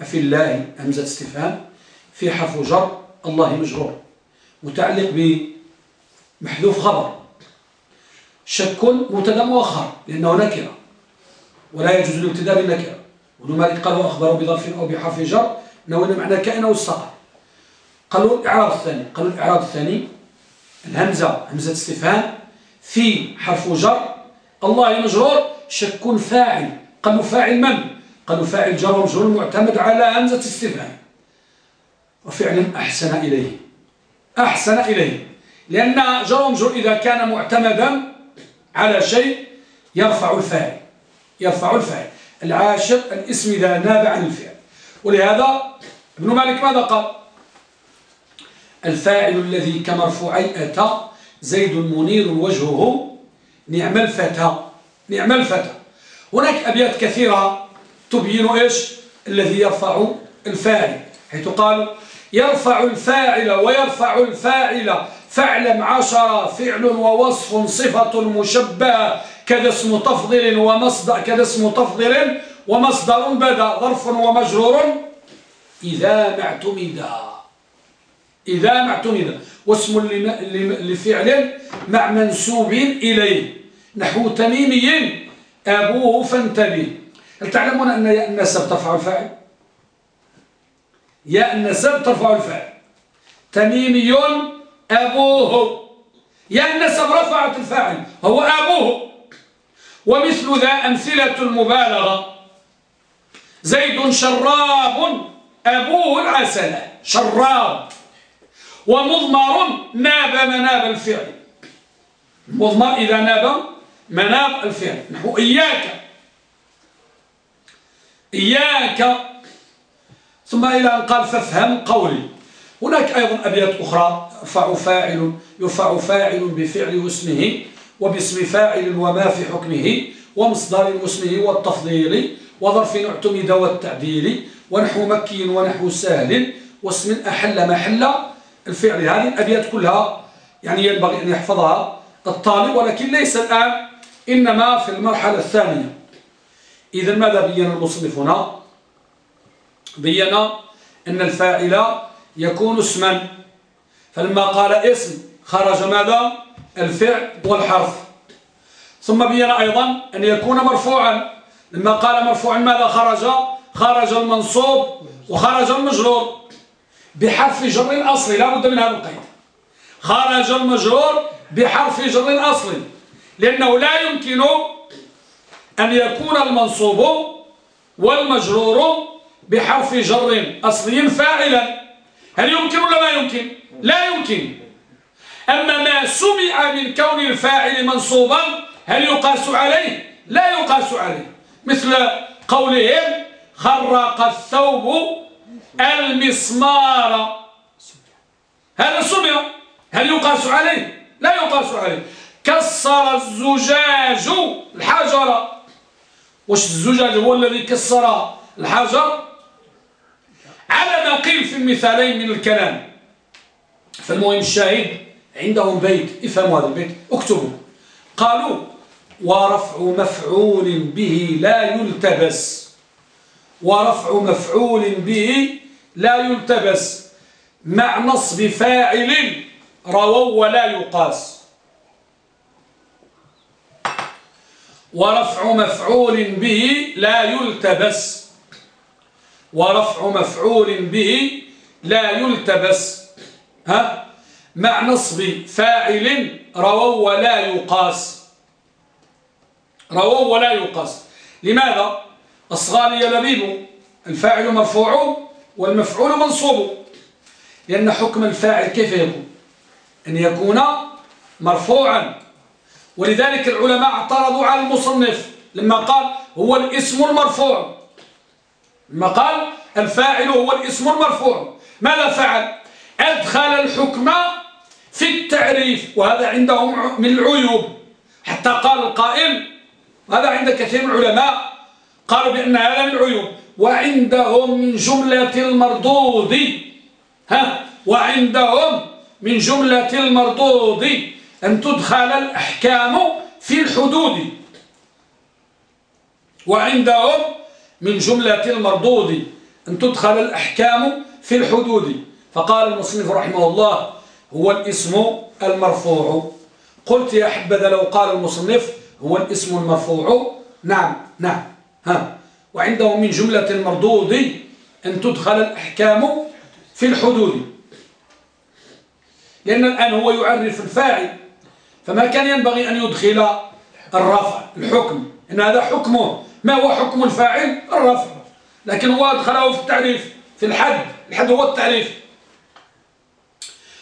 أفي الله همزة استفهام في حرف جر الله مجرور متعلق بمحذوف خبر شك مبتدأ مؤخر لأنه نكرة ولا يجوز الابتداء بالنكرة. ابن مالك قال بظرف أو بحرف جر أنه معنى أو استقر قالوا الإعراب الثاني قالوا الإعراب الثاني الهمزة همزة استفهام في حرف جر الله مجرور شك فاعل قالوا فاعل من؟ قالوا فاعل جر ومجرور معتمد على همزة استفهام. وفعلا أحسن إليه. أحسن إليه. لأن جر ومجرور إذا كان معتمدا على شيء يرفع الفاعل. يرفع الفاعل. العاشر الاسم إذا ناب عن الفعل. ولهذا ابن مالك ماذا قال؟ الفاعل الذي كمرفوعي أتى زيد منير وجهه نعم الفتى نعم الفتى. هناك أبيات كثيرة تبين إيش؟ الذي يرفع الفاعل حيث قال يرفع الفاعل ويرفع الفاعل فاعلم عشر فعل ووصف صفة مشبهة كذا اسم تفضيل ومصدر كذا اسم تفضيل ومصدر بدأ ظرف ومجرور. إذا ما اعتمد. إذا ما اعتمد واسم لفعل مع منسوب إليه. نحو تميمي أبوه فانتبه. هل تعلمون أن ياء النسب ترفع الفاعل؟ ياء النسب ترفع الفاعل. تميمي أبوه. ياء النسب رفعت الفاعل هو أبوه. ومثل ذا أمثلة المبالغة. زيد شراب أبوه العسل. شراب. ومضمر ناب مناب الفعل. مضمر إذا ناب مناب الفعل. نحو إياك. إياك. ثم إلى أن قال فافهم قولي. هناك أيضا أبيات أخرى. يرفع فاعل يرفع فاعل بفعل واسمه وباسم فاعل وما في حكمه ومصدر واسمه والتفضيل وظرف اعتمد والتعديل ونحو مكي ونحو سهل واسم أحل محل الفعل هذه الأبيات كلها يعني ينبغي أن يحفظها الطالب ولكن ليس الآن إنما في المرحلة الثانية. إذا ماذا بين المصنف هنا؟ بين أن الفاعل يكون اسما. فلما قال اسم خرج ماذا؟ الفعل والحرف. ثم بين أيضا أن يكون مرفوعا. لما قال مرفوعا ماذا خرج؟ خرج المنصوب وخرج المجرور. بحرف جر أصلي لا بد من هذا القيد. خرج المجرور بحرف جر أصلي لأنه لا يمكن أن يكون المنصوب والمجرور بحرف جر أصلي فاعلا. هل يمكن ولا ما يمكن؟ لا يمكن. أما ما سمع من كون الفاعل منصوبا هل يقاس عليه؟ لا يقاس عليه. مثل قولهم خرق الثوب المسمار. هذا سمع؟ هل يقاس عليه؟ لا يقاس عليه. كسر الزجاج الحجر. واش الزجاج هو الذي كسر الحجر؟ على ما قيل في المثالين من الكلام. فالمهم الشاهد عندهم بيت. افهموا هذا البيت. اكتبوا. قالوا ورفع مفعول به لا يلتبس. ورفع مفعول به لا يلتبس مع نصب فاعل رووا ولا يقاس. ورفع مفعول به لا يلتبس. ورفع مفعول به لا يلتبس. ها؟ مع نصب فاعل رووا ولا يقاس. رووا ولا يقاس. لماذا؟ أصغى لبيب الفاعل مرفوع والمفعول منصوب. لأن حكم الفاعل كيف يكون؟ أن يكون مرفوعا. ولذلك العلماء اعترضوا على المصنف لما قال هو الاسم المرفوع. لما قال الفاعل هو الاسم المرفوع. ماذا فعل؟ أدخل الحكم في التعريف. وهذا عندهم من العيوب. حتى قال القائل هذا عند كثير من العلماء قالوا بأن هذا من العيوب وعندهم من جملة المردود. ها؟ وعندهم من جملة المردود أن تدخل الأحكام في الحدود. وعندهم من جملة المردود أن تدخل الأحكام في الحدود. فقال المصنف رحمه الله هو الاسم المرفوع. قلت يا حبذا لو قال المصنف هو الاسم المرفوع. نعم نعم. ها. وعنده من جملة المردود أن تدخل الأحكام في الحدود. لأن الآن هو يعرف الفاعل فما كان ينبغي أن يدخل الرفع الحكم. إن هذا حكمه. ما هو حكم الفاعل؟ الرفع. لكن هو أدخله في التعريف في الحد. الحد هو التعريف.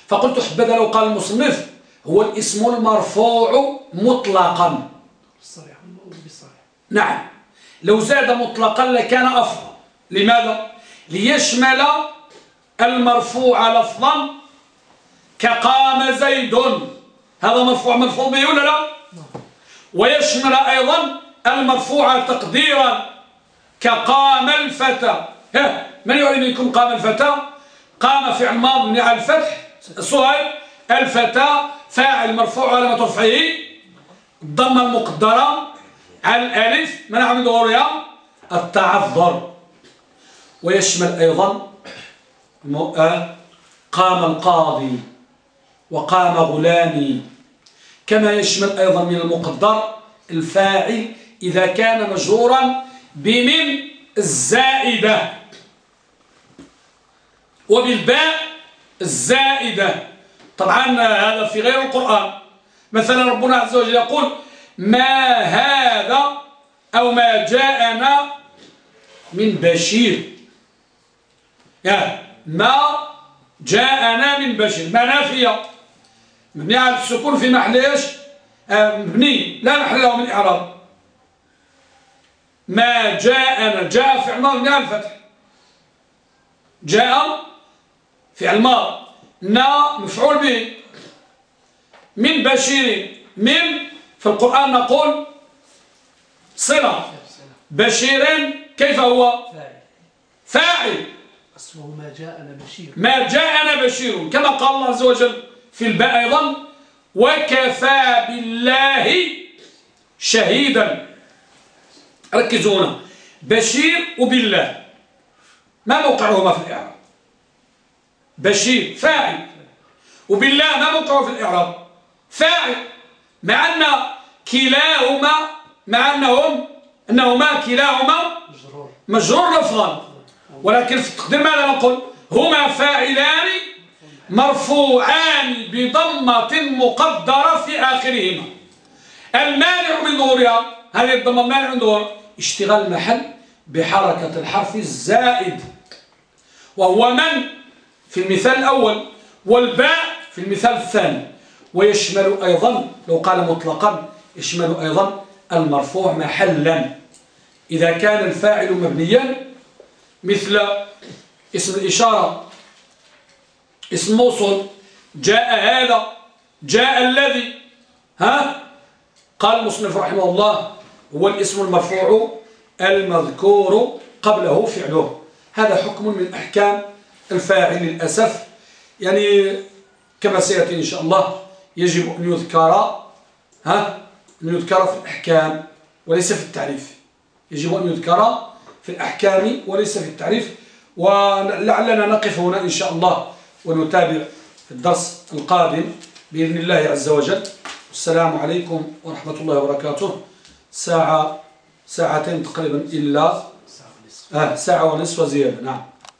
فقلت حبذا لو قال المصنف هو الاسم المرفوع مطلقا. نعم. لو زاد مطلقا لكان أفضل. لماذا؟ ليشمل المرفوع لفظا كقام زيد. هذا مرفوع مرفوع به ولا لا؟ ويشمل أيضا المرفوع تقديرا كقام الفتى. من يعلم قام الفتى؟ قام فعل ماض من على الفتح السؤال الفتى فاعل مرفوع على رفعه الضمة المقدرة. على الالف منع من ظهورها التعذر. ويشمل أيضا آه، قام القاضي وقام غلامي. كما يشمل أيضا من المقدر الفاعل إذا كان مجرورا بمن الزائدة. وبالباء الزائدة. طبعا هذا في غير القرآن. مثلا ربنا عز وجل يقول ما هذا أو ما جاءنا من بشير. يعني ما جاءنا من بشير. ما نافية. مبني على السكون في محل إيش؟ آه، مبني لا محل له من إعراب. ما جاءنا جاء في مبني على الفتح جاء فعل ماض نا مفعول به. من بشير من في القرآن نقول صلة. بشير كيف هو؟ فاعل. اسمه ما جاءنا بشير. ما جاءنا بشير. كما قال الله عز وجل في الباء أيضا وكفى بالله شهيدا. ركزوا هنا. بشير وبالله. ما موقعهما في الإعراب؟ بشير فاعل. وبالله ما موقعه في الإعراب؟ فاعل. مع أن كلاهما مع أنهم أنهما كلاهما مجرور. لفظا. ولكن في التقدير ماذا نقول؟ هما فاعلان مرفوعان بضمة مقدرة في آخرهما. المانع من ظهورها هذه الضمة المانع من ظهورها اشتغال المحل بحركة الحرف الزائد. وهو من؟ في المثال الأول. والباء في المثال الثاني. ويشمل أيضا لو قال مطلقا يشمل أيضا المرفوع محلا. إذا كان الفاعل مبنيا مثل اسم الإشارة اسم موصول جاء هذا جاء الذي ها؟ قال المصنف رحمه الله هو الاسم المرفوع المذكور قبله فعله. هذا حكم من أحكام الفاعل للأسف. يعني كما سيأتي إن شاء الله يجب أن يذكر ها؟ أن يذكر في الأحكام وليس في التعريف. يجب أن يذكر في الأحكام وليس في التعريف. ولعلنا نقف هنا إن شاء الله ونتابع الدرس القادم بإذن الله عز وجل. السلام عليكم ورحمة الله وبركاته. ساعة ساعتين تقريبا إلا ساعة ونصف. وزيادة. نعم.